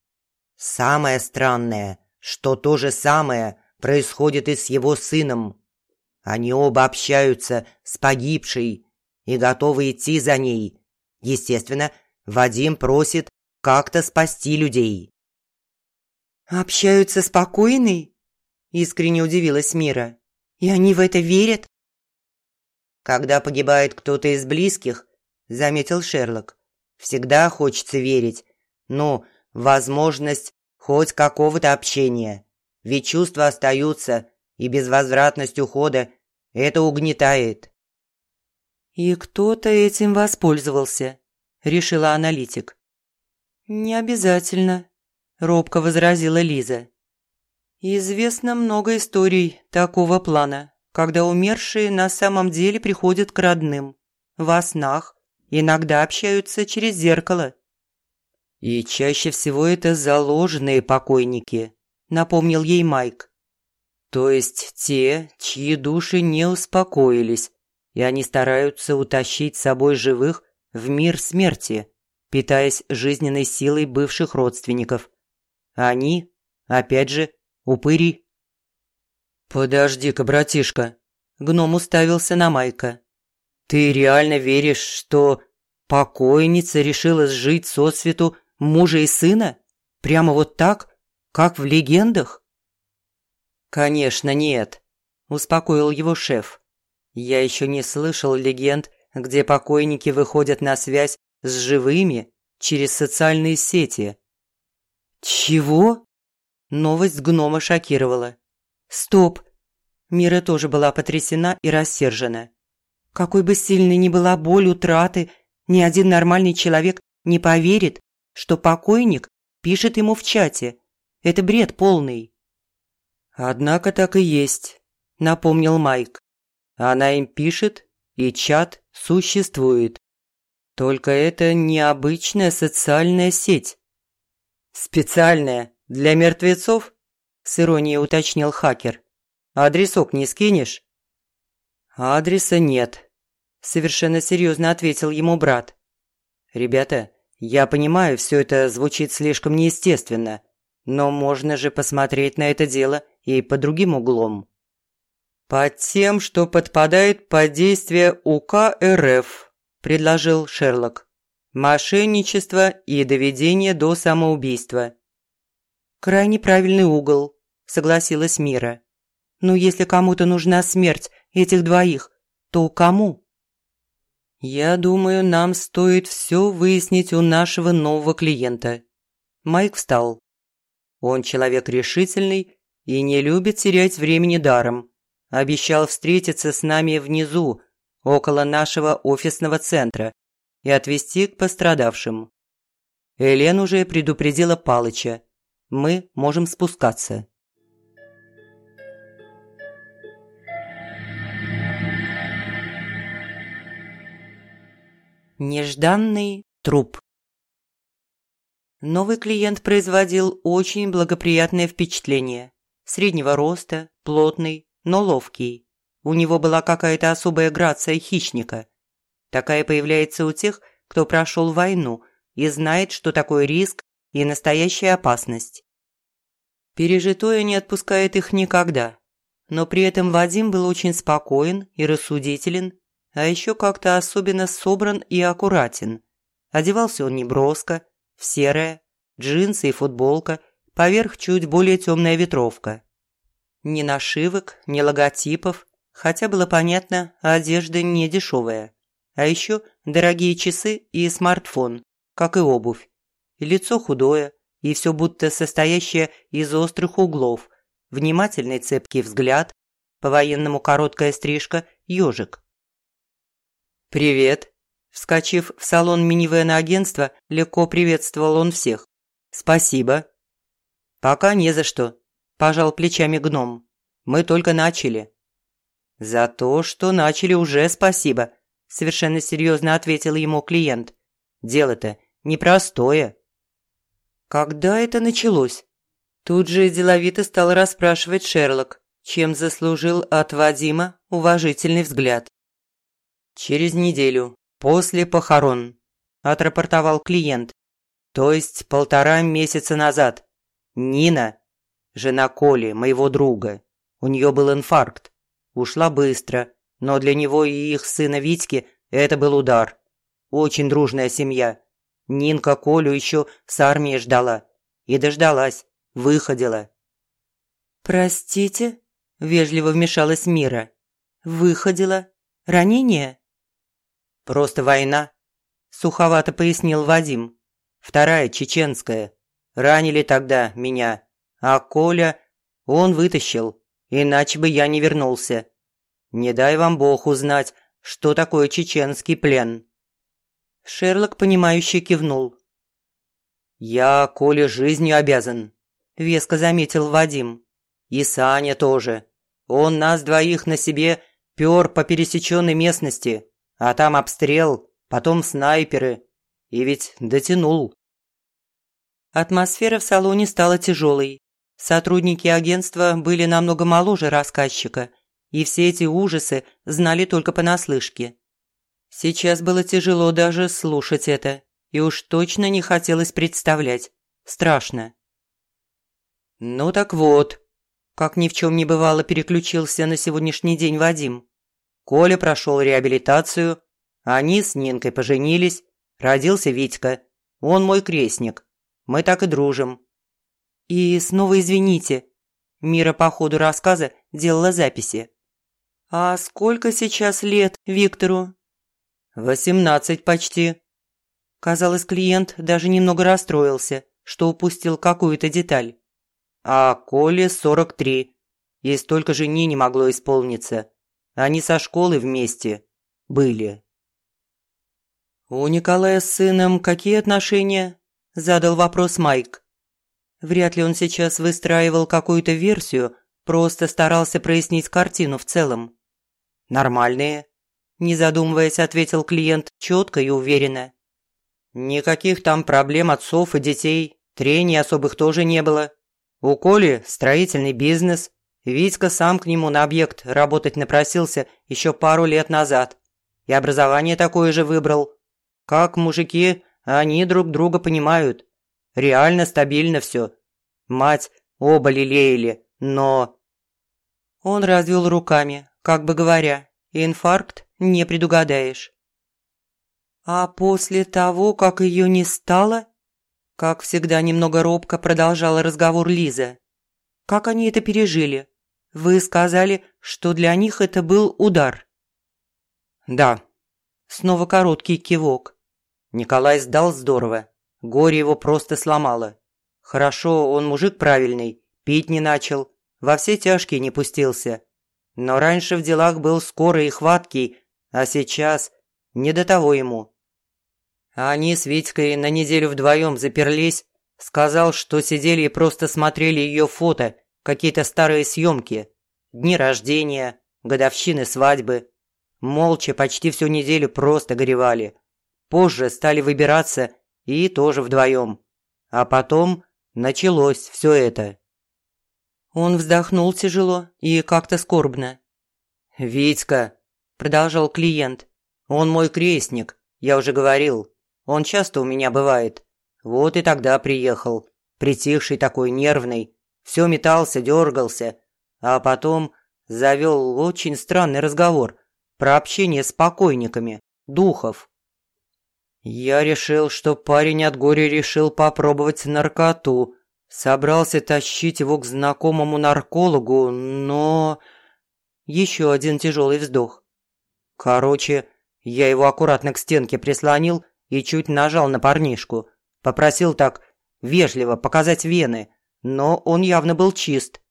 S1: Самое странное, что то же самое происходит и с его сыном. Они оба общаются с погибшей и готовы идти за ней. Естественно, Вадим просит как-то спасти людей.
S2: «Общаются с покойной?» – искренне удивилась Мира. «И они в это верят?»
S1: «Когда погибает кто-то из близких», – заметил Шерлок, Всегда хочется верить. Ну, возможность хоть какого-то общения. Ведь чувства остаются, и безвозвратность ухода – это угнетает.
S2: «И кто-то этим воспользовался», – решила аналитик. «Не обязательно», – робко возразила Лиза. «Известно много историй такого плана, когда умершие на самом деле приходят к родным, во снах иногда общаются через зеркало».
S1: «И чаще всего это заложенные покойники», – напомнил ей Майк. «То есть те, чьи души не успокоились, и они стараются утащить с собой живых в мир смерти, питаясь жизненной силой бывших родственников. Они, опять же, упыри». «Подожди-ка, братишка», – гном уставился на Майка. Ты реально веришь, что покойница решила сжить сосвету мужа и сына? Прямо вот так, как в легендах? Конечно, нет, успокоил его шеф. Я еще не слышал легенд, где покойники выходят на связь с живыми через социальные сети. Чего? Новость гнома шокировала. Стоп! Мира тоже была потрясена и рассержена. Какой бы сильной ни была боль утраты, ни один нормальный человек не поверит, что покойник пишет ему в чате. Это бред полный. «Однако так и есть», – напомнил Майк. «Она им пишет, и чат существует. Только это необычная социальная сеть». «Специальная? Для мертвецов?» – с иронией уточнил хакер. «Адресок не скинешь?» «Адреса нет», – совершенно серьезно ответил ему брат. «Ребята, Я понимаю, все это звучит слишком неестественно, но можно же посмотреть на это дело и по другим углом. «Под тем, что подпадает под действие УК РФ», – предложил Шерлок. «Мошенничество и доведение до самоубийства».
S2: «Крайне правильный угол», – согласилась Мира. «Но если кому-то нужна смерть этих двоих, то кому?»
S1: «Я думаю, нам стоит все выяснить у нашего нового клиента». Майк встал. Он человек решительный и не любит терять времени даром. Обещал встретиться с нами внизу, около нашего офисного центра, и отвезти к пострадавшим. Элен уже предупредила Палыча. Мы можем спускаться.
S2: Нежданный труп Новый клиент производил очень благоприятное впечатление. Среднего роста, плотный, но ловкий. У него была какая-то особая грация хищника. Такая появляется у тех, кто прошел войну и знает, что такое риск и настоящая опасность. Пережитое не отпускает их никогда. Но при этом Вадим был очень спокоен и рассудителен, а еще как-то особенно собран и аккуратен. Одевался он неброско, в серое, джинсы и футболка, поверх чуть более темная ветровка. Ни нашивок, ни логотипов, хотя было понятно, одежда не дешевая. А еще дорогие часы и смартфон, как и обувь. лицо худое, и все будто состоящее из острых углов, внимательный цепкий взгляд, по-военному короткая стрижка, ежик.
S1: «Привет!» Вскочив в салон минивэна агентства, легко приветствовал он всех. «Спасибо». «Пока не за что», – пожал плечами гном. «Мы только начали». «За то, что начали уже спасибо», – совершенно серьезно ответил ему клиент. «Дело-то непростое».
S2: «Когда это началось?» Тут же деловито стал расспрашивать Шерлок, чем заслужил от Вадима уважительный взгляд.
S1: «Через неделю, «После похорон», – отрапортовал клиент. «То есть полтора месяца назад. Нина, жена Коли, моего друга, у нее был инфаркт. Ушла быстро, но для него и их сына Витьки это был удар. Очень дружная семья. Нинка Колю еще с армии ждала. И дождалась, выходила».
S2: «Простите?» – вежливо вмешалась Мира. «Выходила? Ранение?»
S1: «Просто война», – суховато пояснил Вадим. «Вторая, чеченская. Ранили тогда меня. А Коля, он вытащил, иначе бы я не вернулся. Не дай вам Бог узнать, что такое чеченский плен».
S2: Шерлок, понимающе кивнул.
S1: «Я Коле жизнью обязан», – веско заметил Вадим. «И Саня тоже. Он нас двоих на себе пёр по пересеченной местности. А там обстрел, потом снайперы. И ведь дотянул.
S2: Атмосфера в салоне стала тяжелой. Сотрудники агентства были намного моложе рассказчика, и все эти ужасы знали только понаслышке. Сейчас было тяжело даже слушать это, и уж точно не хотелось представлять. Страшно.
S1: «Ну так вот», – как ни в чем не бывало переключился на сегодняшний день Вадим. Коля прошел реабилитацию, они с Нинкой поженились, родился Витька, он мой крестник, мы так и дружим.
S2: И снова извините, Мира по ходу рассказа делала записи. «А сколько сейчас лет Виктору?»
S1: «Восемнадцать почти».
S2: Казалось, клиент даже немного расстроился, что упустил какую-то деталь.
S1: «А Коле сорок три. И столько же не могло исполниться. Они со школы вместе были.
S2: «У Николая с сыном какие отношения?» – задал вопрос Майк. Вряд ли он сейчас выстраивал какую-то версию, просто старался прояснить картину в целом.
S1: «Нормальные», – не задумываясь, ответил клиент четко и уверенно. «Никаких там проблем отцов и детей, трений особых тоже не было. У Коли строительный бизнес, Витька сам к нему на объект работать напросился еще пару лет назад. И образование такое же выбрал. Как мужики они друг друга понимают. Реально стабильно все. Мать оба лелеяли, но...»
S2: Он развел руками, как бы говоря, инфаркт не предугадаешь. А после того, как ее не стало, как всегда немного робко продолжала разговор Лиза. Как они это пережили? Вы сказали, что для них это был удар.
S1: Да.
S2: Снова короткий кивок.
S1: Николай сдал здорово. Горе его просто сломало. Хорошо, он мужик правильный, пить не начал, во все тяжкие не пустился. Но раньше в делах был скорый и хваткий, а сейчас не до того ему. Они с Витькой на неделю вдвоем заперлись, сказал, что сидели и просто смотрели ее фото, какие-то старые съемки, дни рождения, годовщины свадьбы. Молча почти всю неделю просто горевали. Позже стали выбираться и тоже вдвоем. А потом началось все это.
S2: Он вздохнул тяжело и как-то скорбно.
S1: «Витька», – продолжал клиент, – «он мой крестник, я уже говорил. Он часто у меня бывает. Вот и тогда приехал, притихший такой нервный, все метался, дергался, а потом завел очень странный разговор про общение с покойниками, духов. Я решил, что парень от горя решил попробовать наркоту, собрался тащить его к знакомому наркологу, но... Еще один тяжелый вздох. Короче, я его аккуратно к стенке прислонил и чуть нажал на парнишку. Попросил так вежливо показать вены, но он явно был чист.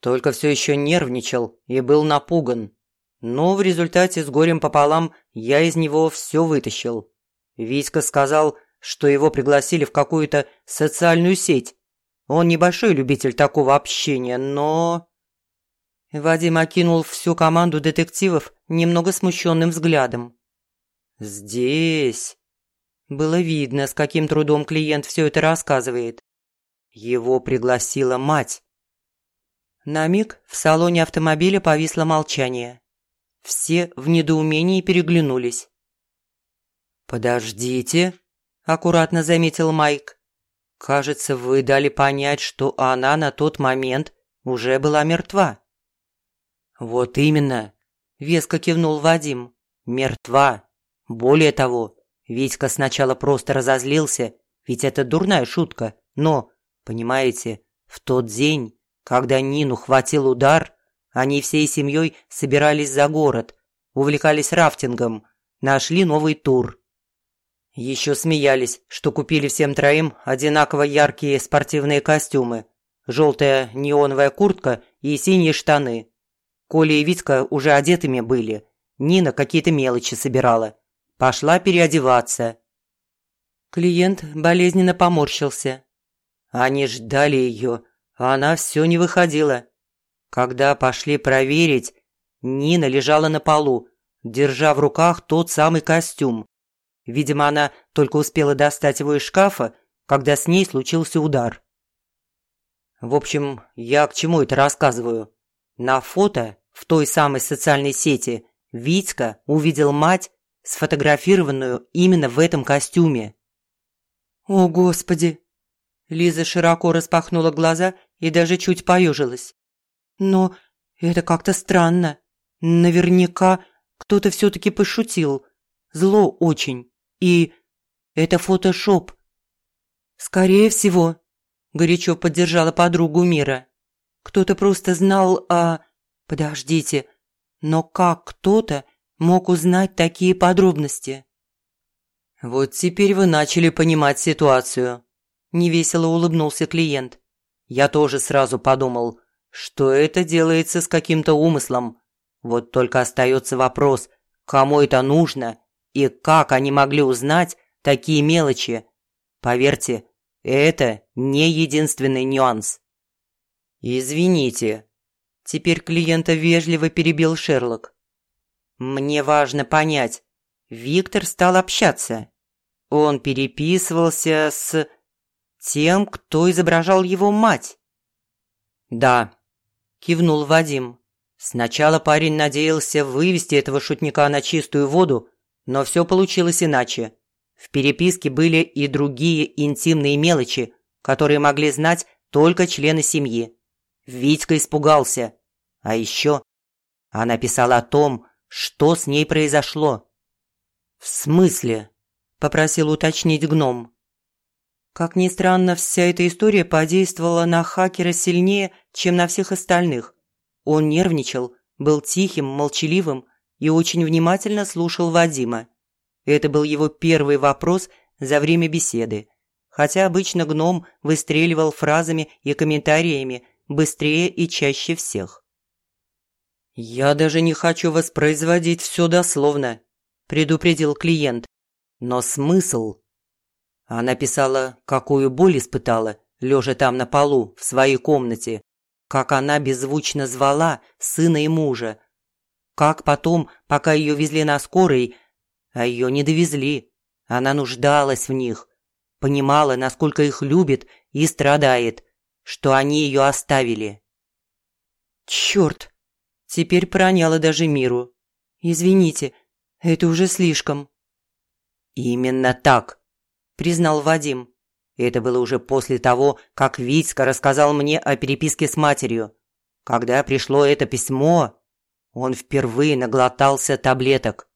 S1: Только все еще нервничал и был напуган. Но в результате с горем пополам я из него все вытащил. Витька сказал, что его пригласили в какую-то социальную сеть. Он небольшой любитель такого общения, но...
S2: Вадим окинул всю команду детективов немного смущенным взглядом.
S1: «Здесь...»
S2: Было видно, с каким трудом клиент все это рассказывает.
S1: Его пригласила мать.
S2: На миг в салоне автомобиля повисло молчание. Все в недоумении переглянулись.
S1: «Подождите», – аккуратно заметил Майк. «Кажется, вы дали понять, что она на тот момент уже была мертва». «Вот именно», – веско кивнул Вадим. «Мертва. Более того, Витька сначала просто разозлился, ведь это дурная шутка, но, понимаете, в тот день, когда Нину хватил удар, они всей семьей собирались за город, увлекались рафтингом, нашли новый тур. Еще смеялись, что купили всем троим одинаково яркие спортивные костюмы, желтая неоновая куртка и синие штаны. Коля и Витька уже одетыми были, Нина какие-то мелочи собирала – Пошла переодеваться.
S2: Клиент болезненно поморщился.
S1: Они ждали ее, а она все не выходила. Когда пошли проверить, Нина лежала на полу, держа в руках тот самый костюм. Видимо, она только успела достать его из шкафа, когда с ней случился удар. В общем, я к чему это рассказываю? На фото в той самой социальной сети Витька увидел мать сфотографированную именно в этом костюме.
S2: «О, Господи!» Лиза широко распахнула глаза и даже чуть поежилась. «Но это как-то странно. Наверняка кто-то все-таки пошутил. Зло очень. И это фотошоп». «Скорее всего», – горячо поддержала подругу Мира. «Кто-то просто знал о... Подождите, но как кто-то мог узнать такие подробности?
S1: «Вот теперь вы начали понимать ситуацию», – невесело улыбнулся клиент. «Я тоже сразу подумал, что это делается с каким-то умыслом. Вот только остается вопрос, кому это нужно и как они могли узнать такие мелочи. Поверьте, это не единственный нюанс». «Извините». Теперь клиента вежливо перебил Шерлок. Мне важно понять. Виктор стал общаться. Он переписывался с тем, кто изображал его мать. «Да», – кивнул Вадим. Сначала парень надеялся вывести этого шутника на чистую воду, но все получилось иначе. В переписке были и другие интимные мелочи, которые могли знать только члены семьи. Витька испугался. А еще она писала о том, что с ней произошло. «В смысле?» – попросил уточнить гном. Как ни странно, вся эта история подействовала на хакера сильнее, чем на всех остальных. Он нервничал, был тихим, молчаливым и очень внимательно слушал Вадима. Это был его первый вопрос за время беседы. Хотя обычно гном выстреливал фразами и комментариями быстрее и чаще всех. «Я даже не хочу воспроизводить все дословно», – предупредил клиент. «Но смысл...» Она писала, какую боль испытала, лежа там на полу, в своей комнате, как она беззвучно звала сына и мужа, как потом, пока ее везли на скорой, а ее не довезли, она нуждалась в них, понимала, насколько их любит и страдает, что они ее оставили. Черт! Теперь проняло даже миру. Извините, это уже слишком. Именно так, признал Вадим. Это было уже после того, как Витька рассказал мне о переписке с матерью. Когда пришло это письмо, он впервые наглотался таблеток.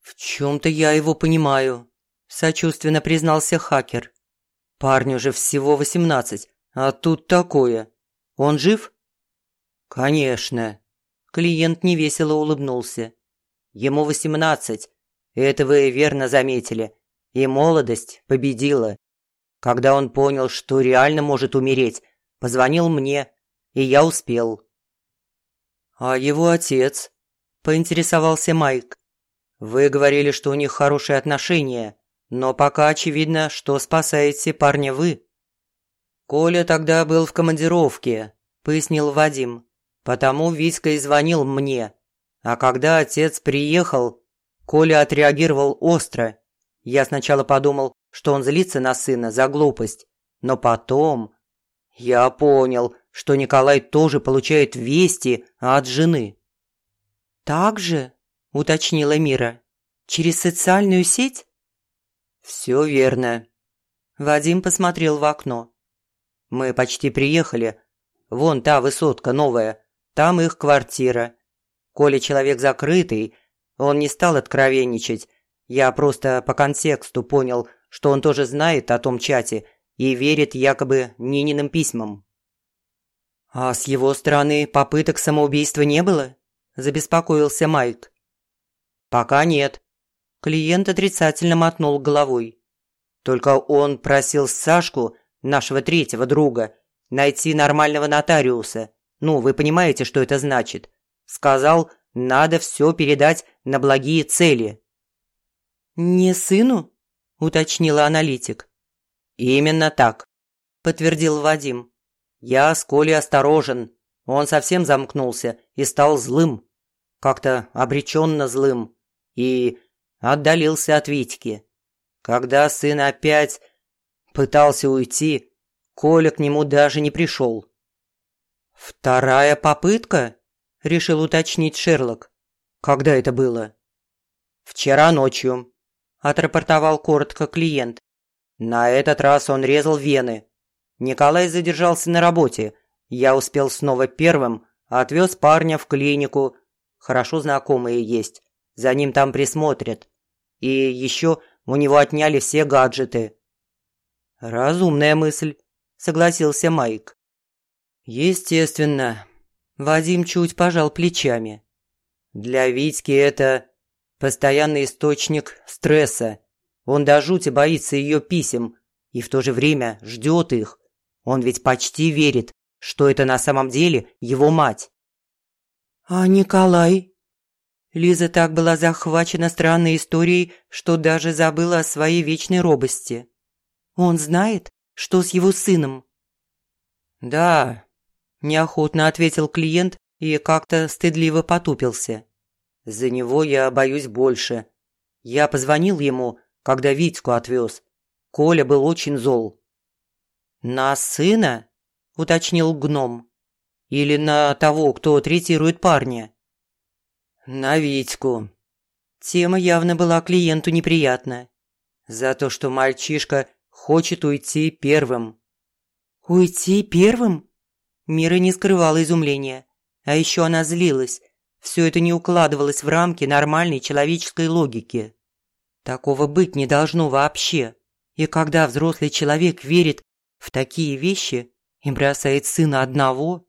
S1: «В чем-то я его понимаю», – сочувственно признался хакер. «Парню же всего восемнадцать, а тут такое. Он жив?» «Конечно». Клиент невесело улыбнулся. «Ему восемнадцать. Это вы верно заметили. И молодость победила. Когда он понял, что реально может умереть, позвонил мне, и я успел. «А его отец?» – поинтересовался Майк. «Вы говорили, что у них хорошие отношения, но пока очевидно, что спасаете парня вы». «Коля тогда был в командировке», – пояснил Вадим. «Потому Витька и звонил мне. А когда отец приехал, Коля отреагировал остро. Я сначала подумал, что он злится на сына за глупость, но потом я понял, что Николай тоже получает вести от жены. «Так же?» – уточнила Мира. «Через социальную сеть?» «Все верно». Вадим посмотрел в окно. «Мы почти приехали. Вон та высотка новая. Там их квартира. Коля человек закрытый, он не стал откровенничать. Я просто по контексту понял, что он тоже знает о том чате и верит якобы Нининым письмам. «А с его стороны попыток самоубийства не было?» – забеспокоился Майк. «Пока нет». Клиент отрицательно мотнул головой. «Только он просил Сашку, нашего третьего друга, найти нормального нотариуса. Ну, вы понимаете, что это значит. Сказал, надо все передать на благие цели».
S2: «Не сыну?» – уточнила аналитик.
S1: «Именно так», – подтвердил Вадим. «Я с Колей осторожен. Он совсем замкнулся и стал злым. Как-то обреченно злым. И отдалился от Витьки. Когда сын опять пытался уйти, Коля к нему даже не пришел».
S2: «Вторая попытка?» – решил уточнить Шерлок. «Когда это было?»
S1: «Вчера ночью», – отрапортовал коротко клиент. На этот раз он резал вены. Николай задержался на работе. Я успел снова первым, отвез парня в клинику. Хорошо знакомые есть. За ним там присмотрят. И еще у него отняли все гаджеты.
S2: «Разумная мысль», – согласился Майк.
S1: «Естественно». Вадим чуть пожал плечами. «Для Витьки это постоянный источник стресса. Он до жути боится ее писем и в то же время ждет их. Он ведь почти верит, что это на самом деле его мать.
S2: «А Николай?» Лиза так была захвачена странной историей, что даже забыла о своей вечной робости. «Он знает, что с его сыном?»
S1: «Да», – неохотно ответил клиент и как-то стыдливо потупился. «За него я боюсь больше. Я позвонил ему, когда Витьку отвез. Коля был очень зол. «На сына?» – уточнил гном. «Или на того, кто третирует парня?» «На Витьку». Тема явно была клиенту неприятна. За то, что мальчишка хочет уйти первым».
S2: «Уйти первым?» Мира не скрывала изумления. А еще она злилась. Все это не укладывалось в рамки нормальной человеческой логики. Такого быть не должно вообще. И когда взрослый человек верит в такие вещи и бросает сына одного,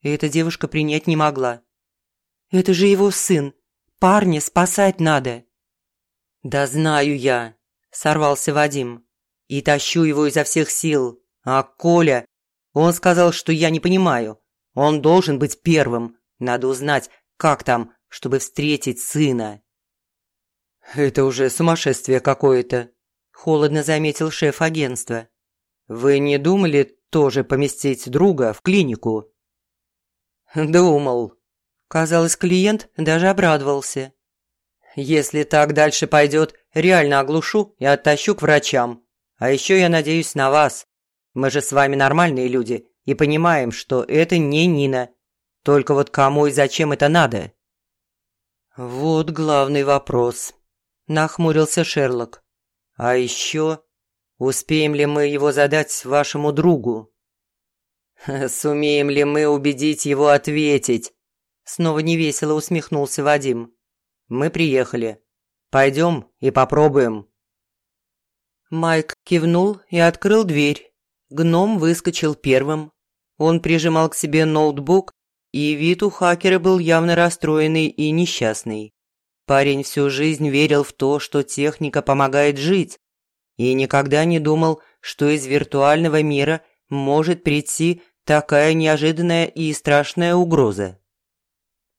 S2: эта девушка принять не могла. Это же его сын. Парня спасать надо.
S1: «Да знаю я», – сорвался Вадим. «И тащу его изо всех сил. А Коля, он сказал, что я не понимаю. Он должен быть первым. Надо узнать, как там, чтобы встретить сына». «Это уже сумасшествие какое-то», – холодно заметил шеф агентства. «Вы не думали тоже поместить друга в клинику?» «Думал». Казалось, клиент даже обрадовался. «Если так дальше пойдет, реально оглушу и оттащу к врачам. А еще я надеюсь на вас. Мы же с вами нормальные люди и понимаем, что это не Нина. Только вот кому и зачем это надо?» «Вот главный вопрос», – нахмурился Шерлок. «А еще, успеем ли мы его задать вашему другу?» «Сумеем ли мы убедить его ответить?» Снова невесело усмехнулся Вадим. «Мы приехали. Пойдем и попробуем».
S2: Майк кивнул и открыл дверь. Гном выскочил первым. Он прижимал к себе ноутбук, и вид у хакера был явно расстроенный и несчастный. Парень всю жизнь верил в то, что техника помогает жить, и никогда не думал, что из виртуального мира может прийти такая неожиданная и страшная угроза.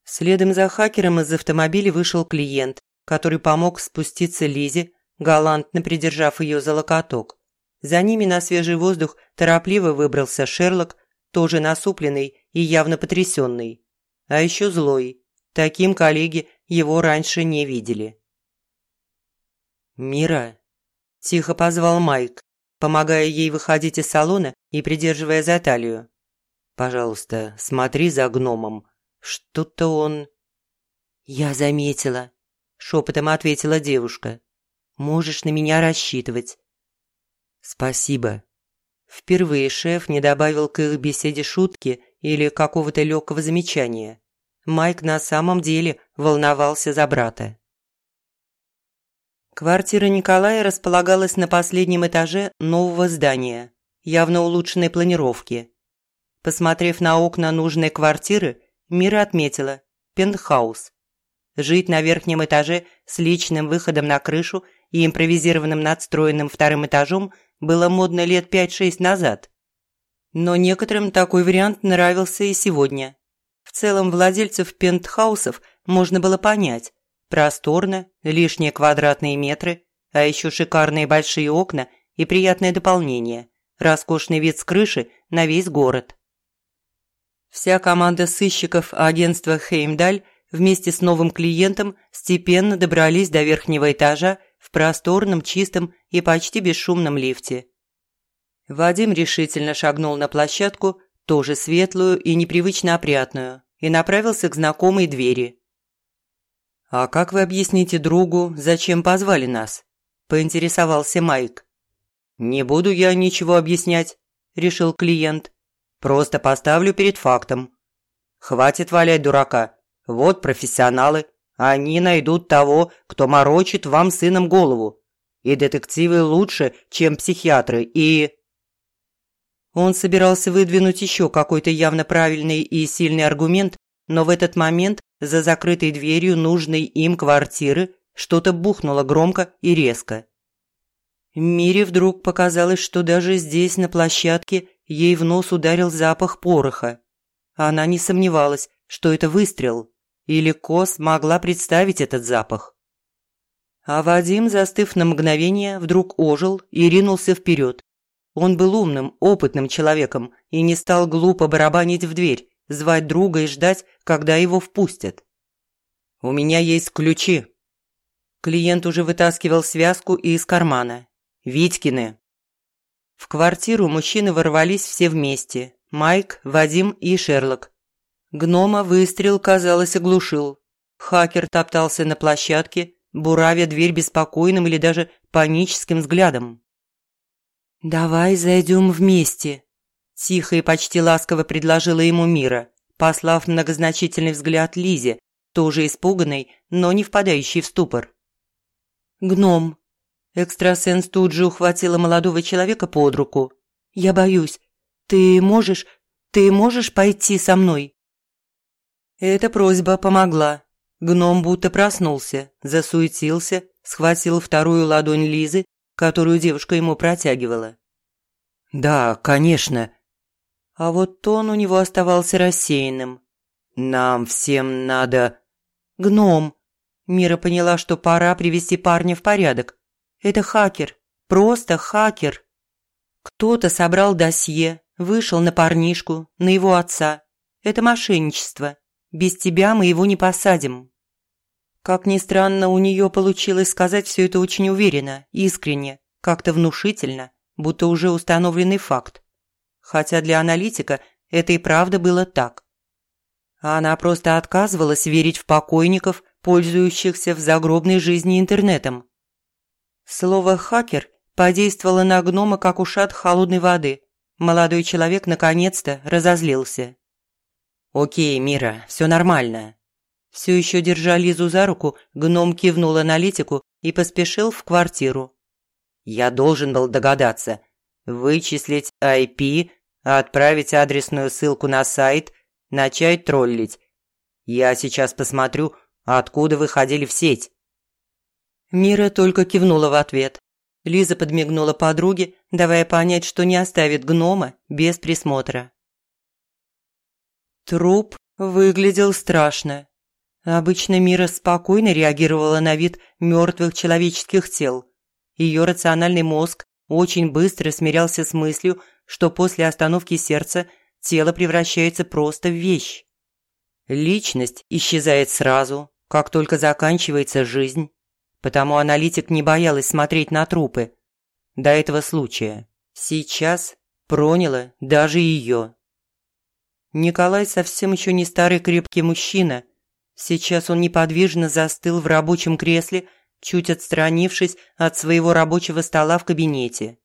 S2: Следом за хакером из автомобиля вышел клиент, который помог спуститься Лизе, галантно придержав ее за локоток. За ними на свежий воздух торопливо выбрался Шерлок, тоже насупленный и явно потрясенный. А еще злой. Таким коллеги его раньше не видели. «Мира!» – тихо позвал Майк, помогая ей выходить из салона и придерживая за талию. «Пожалуйста, смотри за гномом. Что-то он...» «Я заметила», – шепотом ответила девушка. «Можешь на меня рассчитывать». «Спасибо». Впервые шеф не добавил к их беседе шутки или какого-то легкого замечания. Майк на самом деле волновался за брата. Квартира Николая располагалась на последнем этаже нового здания, явно улучшенной планировки. Посмотрев на окна нужной квартиры, Мира отметила – пентхаус. Жить на верхнем этаже с личным выходом на крышу и импровизированным надстроенным вторым этажом было модно лет 5-6 назад. Но некоторым такой вариант нравился и сегодня. В целом владельцев пентхаусов можно было понять. Просторно, лишние квадратные метры, а еще шикарные большие окна и приятное дополнение – роскошный вид с крыши на весь город. Вся команда сыщиков агентства «Хеймдаль» вместе с новым клиентом степенно добрались до верхнего этажа в просторном, чистом и почти бесшумном лифте. Вадим решительно шагнул на площадку, тоже светлую и непривычно опрятную, и направился к знакомой двери. «А как вы объясните другу, зачем позвали нас?» – поинтересовался Майк. «Не буду я ничего объяснять», – решил клиент. Просто поставлю перед фактом. Хватит валять дурака. Вот профессионалы. Они найдут того, кто морочит вам сыном голову. И детективы лучше, чем психиатры, и...» Он собирался выдвинуть еще какой-то явно правильный и сильный аргумент, но в этот момент за закрытой дверью нужной им квартиры что-то бухнуло громко и резко. Мире вдруг показалось, что даже здесь, на площадке, ей в нос ударил запах пороха. Она не сомневалась, что это выстрел, или Кос могла представить этот запах. А Вадим, застыв на мгновение, вдруг ожил и ринулся вперед. Он был умным, опытным человеком и не стал глупо барабанить в дверь, звать друга и ждать, когда его впустят. «У меня есть ключи». Клиент уже вытаскивал связку из кармана. «Витькины». В квартиру мужчины ворвались все вместе – Майк, Вадим и Шерлок. Гнома выстрел, казалось, оглушил. Хакер топтался на площадке, буравя дверь беспокойным или даже
S1: паническим взглядом. «Давай зайдем вместе», – тихо и почти ласково предложила ему Мира, послав многозначительный взгляд Лизе, тоже испуганной, но не впадающей в ступор. «Гном». Экстрасенс тут же ухватила молодого человека под руку. «Я боюсь. Ты можешь... Ты можешь пойти со мной?» Эта просьба помогла. Гном будто проснулся, засуетился, схватил вторую ладонь Лизы, которую девушка ему протягивала. «Да, конечно». А вот тон у него оставался рассеянным. «Нам всем надо...» «Гном!» Мира поняла, что пора привести парня в порядок. «Это хакер. Просто хакер!» Кто-то собрал досье, вышел на парнишку, на его отца. Это мошенничество. Без тебя мы его не посадим. Как ни странно, у нее получилось сказать все это очень уверенно, искренне, как-то внушительно, будто уже установленный факт. Хотя для аналитика это и правда было так. Она просто отказывалась верить в покойников, пользующихся в загробной жизни интернетом. Слово «хакер» подействовало на гнома, как ушат холодной воды. Молодой человек наконец-то разозлился. «Окей, Мира, все нормально», все еще держа Лизу за руку, гном кивнул аналитику и поспешил в квартиру. «Я должен был догадаться. Вычислить IP, отправить адресную ссылку на сайт, начать троллить. Я сейчас посмотрю, откуда вы ходили в сеть». Мира только кивнула в ответ. Лиза подмигнула подруге, давая понять, что не оставит гнома без присмотра. Труп выглядел страшно. Обычно Мира спокойно реагировала на вид мертвых человеческих тел. Ее рациональный мозг очень быстро смирялся с мыслью, что после остановки сердца тело превращается просто в вещь. Личность исчезает сразу, как только заканчивается жизнь, потому аналитик не боялась смотреть на трупы. До этого случая. Сейчас проняло даже ее. Николай совсем еще не старый крепкий мужчина – Сейчас он неподвижно застыл в рабочем кресле, чуть отстранившись от своего рабочего стола в кабинете.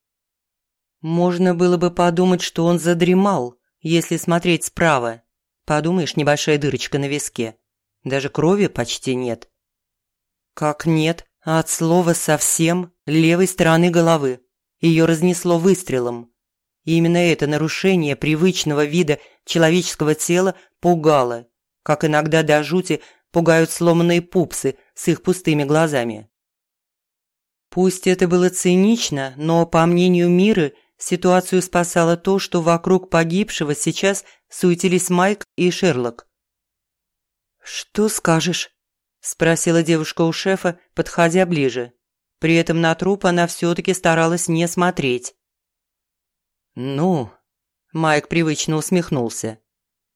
S1: Можно было бы подумать, что он задремал, если смотреть справа. Подумаешь, небольшая дырочка на виске. Даже крови почти нет. Как нет, а от слова совсем левой стороны головы. Ее разнесло выстрелом. И именно это нарушение привычного вида человеческого тела пугало как иногда до жути пугают сломанные пупсы с их пустыми глазами. Пусть это было цинично, но, по мнению Миры, ситуацию спасало то, что вокруг погибшего сейчас суетились Майк и Шерлок. «Что скажешь?» – спросила девушка у шефа, подходя ближе. При этом на труп она все-таки старалась не смотреть. «Ну...» – Майк привычно усмехнулся.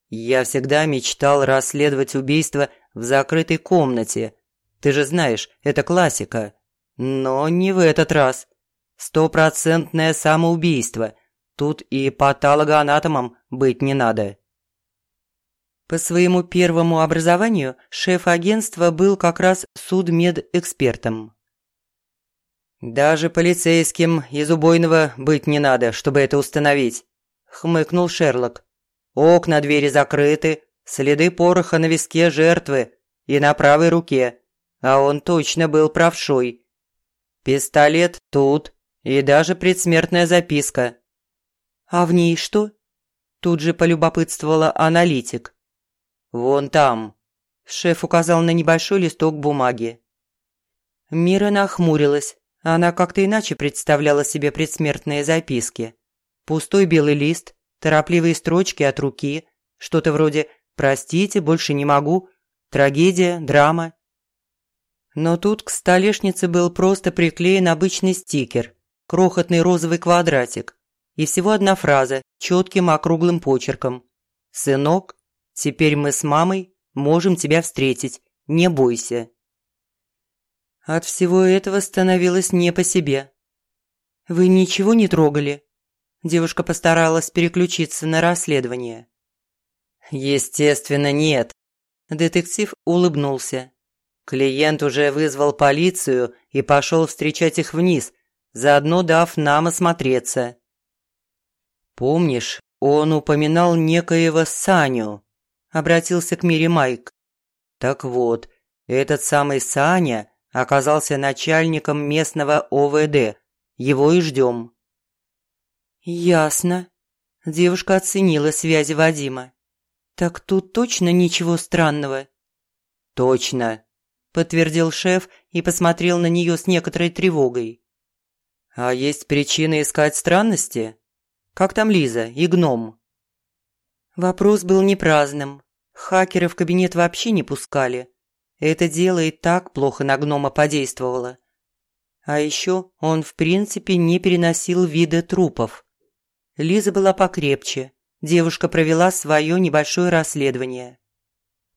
S1: Я всегда мечтал расследовать убийство в закрытой комнате. Ты же знаешь, это классика. Но не в этот раз. Стопроцентное самоубийство. Тут и патологоанатомом быть не надо. По своему первому образованию шеф агентства был как раз судмедэкспертом. «Даже полицейским из убойного быть не надо, чтобы это установить», – хмыкнул Шерлок. Окна двери закрыты, следы пороха на виске жертвы и на правой руке, а он точно был правшой. Пистолет тут и даже предсмертная записка. «А в ней что?» Тут же полюбопытствовала аналитик. «Вон там», – шеф указал на небольшой листок бумаги. Мира нахмурилась. Она как-то иначе представляла себе предсмертные записки. Пустой белый лист, торопливые строчки от руки, что-то вроде «Простите, больше не могу», «Трагедия», «Драма». Но тут к столешнице был просто приклеен обычный стикер, крохотный розовый квадратик, и всего одна фраза четким округлым почерком. «Сынок, теперь мы с мамой можем тебя встретить, не бойся». От всего этого становилось не по себе. «Вы ничего не трогали?» Девушка постаралась переключиться на расследование. «Естественно, нет». Детектив улыбнулся. Клиент уже вызвал полицию и пошел встречать их вниз, заодно дав нам осмотреться. Помнишь, он упоминал некоего Саню, обратился к Мире Майк. Так вот, этот самый Саня оказался начальником местного ОВД. Его и ждем.
S2: Ясно. Девушка оценила связи Вадима. Так тут точно ничего странного?
S1: Точно, подтвердил шеф и посмотрел на нее с некоторой тревогой. А есть причины искать странности? Как там Лиза и гном?
S2: Вопрос был не праздным. Хакеры в кабинет вообще не пускали. Это дело и так плохо на гнома подействовало. А еще он в принципе не переносил вида трупов. Лиза была покрепче. Девушка провела свое небольшое расследование.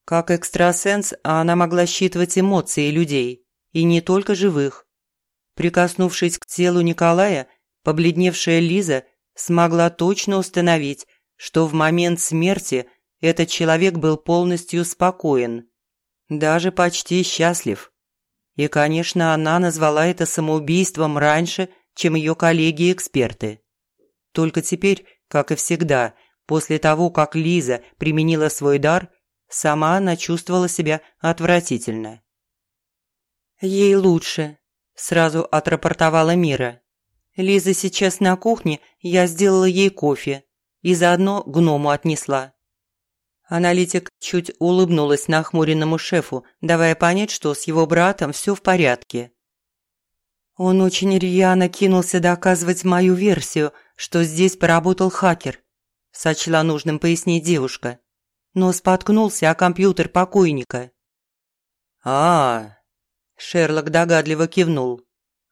S2: Как экстрасенс она могла считывать эмоции людей, и не только живых. Прикоснувшись к телу Николая, побледневшая Лиза смогла точно установить, что в момент смерти этот человек был полностью спокоен, даже почти счастлив. И, конечно, она назвала это самоубийством раньше, чем ее коллеги-эксперты. Только теперь, как и всегда, после того, как Лиза применила свой дар, сама она чувствовала себя отвратительно. «Ей лучше», – сразу отрапортовала Мира. «Лиза сейчас на кухне, я сделала ей кофе и заодно гному отнесла. Аналитик чуть улыбнулась нахмуренному шефу, давая понять, что с его братом все в порядке. Он очень рьяно кинулся доказывать мою версию, что здесь поработал хакер, сочла нужным пояснить девушка, но споткнулся о компьютер покойника.
S1: а, -а, -а Шерлок догадливо кивнул.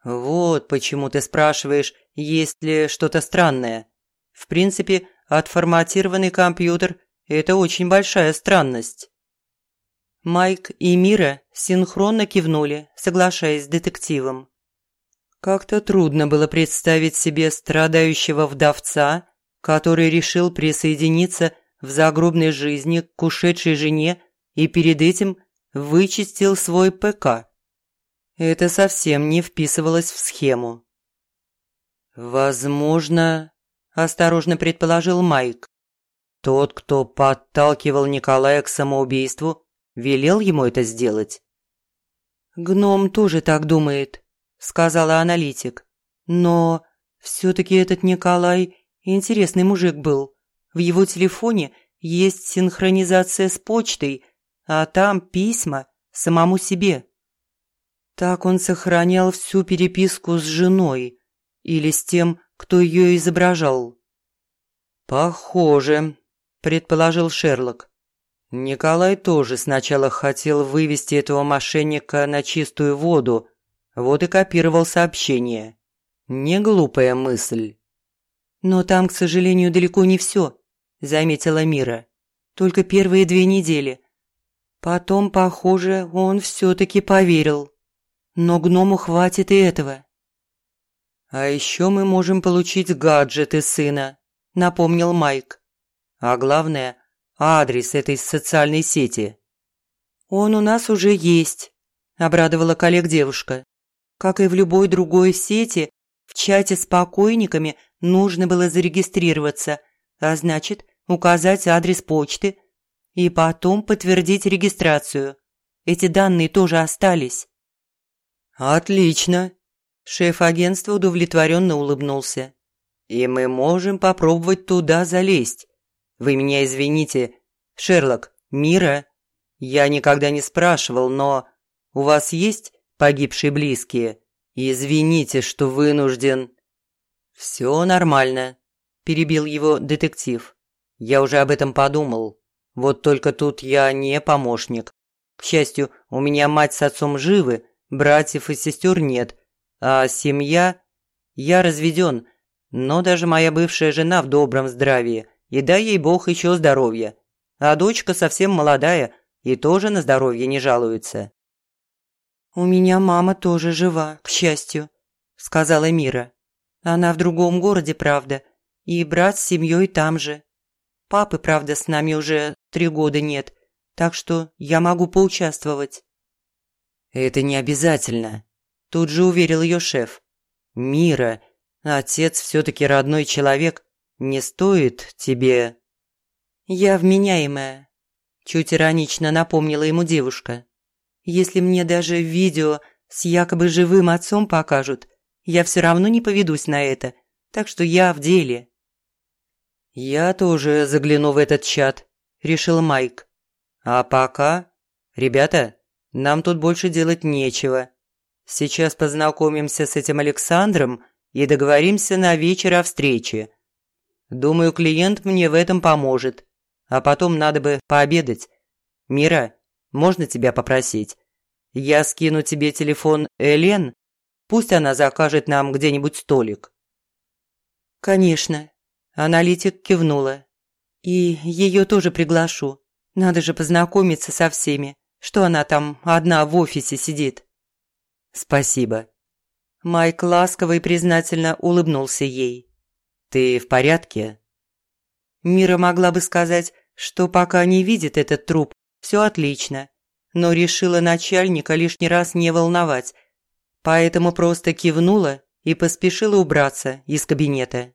S1: «Вот почему ты спрашиваешь, есть ли что-то странное. В принципе, отформатированный компьютер это очень большая странность».
S2: Майк и Мира синхронно кивнули, соглашаясь с детективом.
S1: Как-то трудно было представить себе страдающего вдовца, который решил присоединиться в загробной жизни к ушедшей жене и перед этим вычистил свой ПК. Это совсем не вписывалось в схему. «Возможно», – осторожно предположил Майк, тот, кто подталкивал Николая к самоубийству, велел ему это сделать.
S2: «Гном тоже так думает», – сказала аналитик. «Но все-таки этот Николай интересный мужик был. В его телефоне есть синхронизация с почтой, а там письма самому себе. Так он сохранял всю переписку с женой или с тем, кто ее изображал».
S1: «Похоже», предположил Шерлок. Николай тоже сначала хотел вывести этого мошенника на чистую воду, вот и копировал сообщение. Не глупая мысль.
S2: «Но там, к сожалению, далеко не все», – заметила Мира. «Только первые две недели. Потом, похоже, он все-таки поверил. Но гному хватит и этого».
S1: «А еще мы можем получить гаджеты сына», – напомнил Майк. А главное – адрес этой социальной сети.
S2: «Он у нас уже есть», – обрадовала коллег девушка. Как и в любой другой сети, в чате с покойниками нужно было зарегистрироваться, а значит, указать адрес почты и потом подтвердить регистрацию. Эти данные тоже остались.
S1: «Отлично!» Шеф агентства удовлетворенно улыбнулся. «И мы можем попробовать туда залезть. Вы меня извините, Шерлок, Мира? Я никогда не спрашивал, но у вас есть погибшие близкие? Извините, что вынужден». «Все нормально», – перебил его детектив. «Я уже об этом подумал. Вот только тут я не помощник. К счастью, у меня мать с отцом живы, братьев и сестер нет, а семья... Я разведен, но даже моя бывшая жена в добром здравии, и дай ей бог еще здоровья. А дочка совсем молодая и тоже на здоровье не жалуется».
S2: «У меня мама тоже жива, к счастью», – сказала Мира. «Она в другом городе, правда, и брат с семьей там же. Папы, правда, с нами уже три года нет, так что я могу поучаствовать».
S1: «Это не обязательно», – тут же уверил ее шеф. «Мира, отец все-таки родной человек, не стоит тебе...»
S2: «Я вменяемая», – чуть иронично напомнила ему девушка. «Если мне даже видео с якобы живым отцом покажут, я все равно не поведусь на это, так что я в деле».
S1: «Я тоже загляну в этот чат», – решил Майк. «А пока, ребята, нам тут больше делать нечего. Сейчас познакомимся с этим Александром и договоримся на вечер о встрече. Думаю, клиент мне в этом поможет. А потом надо бы пообедать. Мира, можно тебя попросить? Я скину тебе телефон Элен, пусть она закажет нам где-нибудь столик».
S2: «Конечно», – аналитик кивнула. «И ее тоже приглашу. Надо же познакомиться со всеми, что она там одна в офисе сидит».
S1: «Спасибо».
S2: Майк ласково и признательно улыбнулся ей.
S1: «Ты в порядке?»
S2: Мира могла бы сказать, что пока не видит этот труп, все отлично, но решила начальника лишний раз не волновать, поэтому просто кивнула и поспешила убраться из кабинета.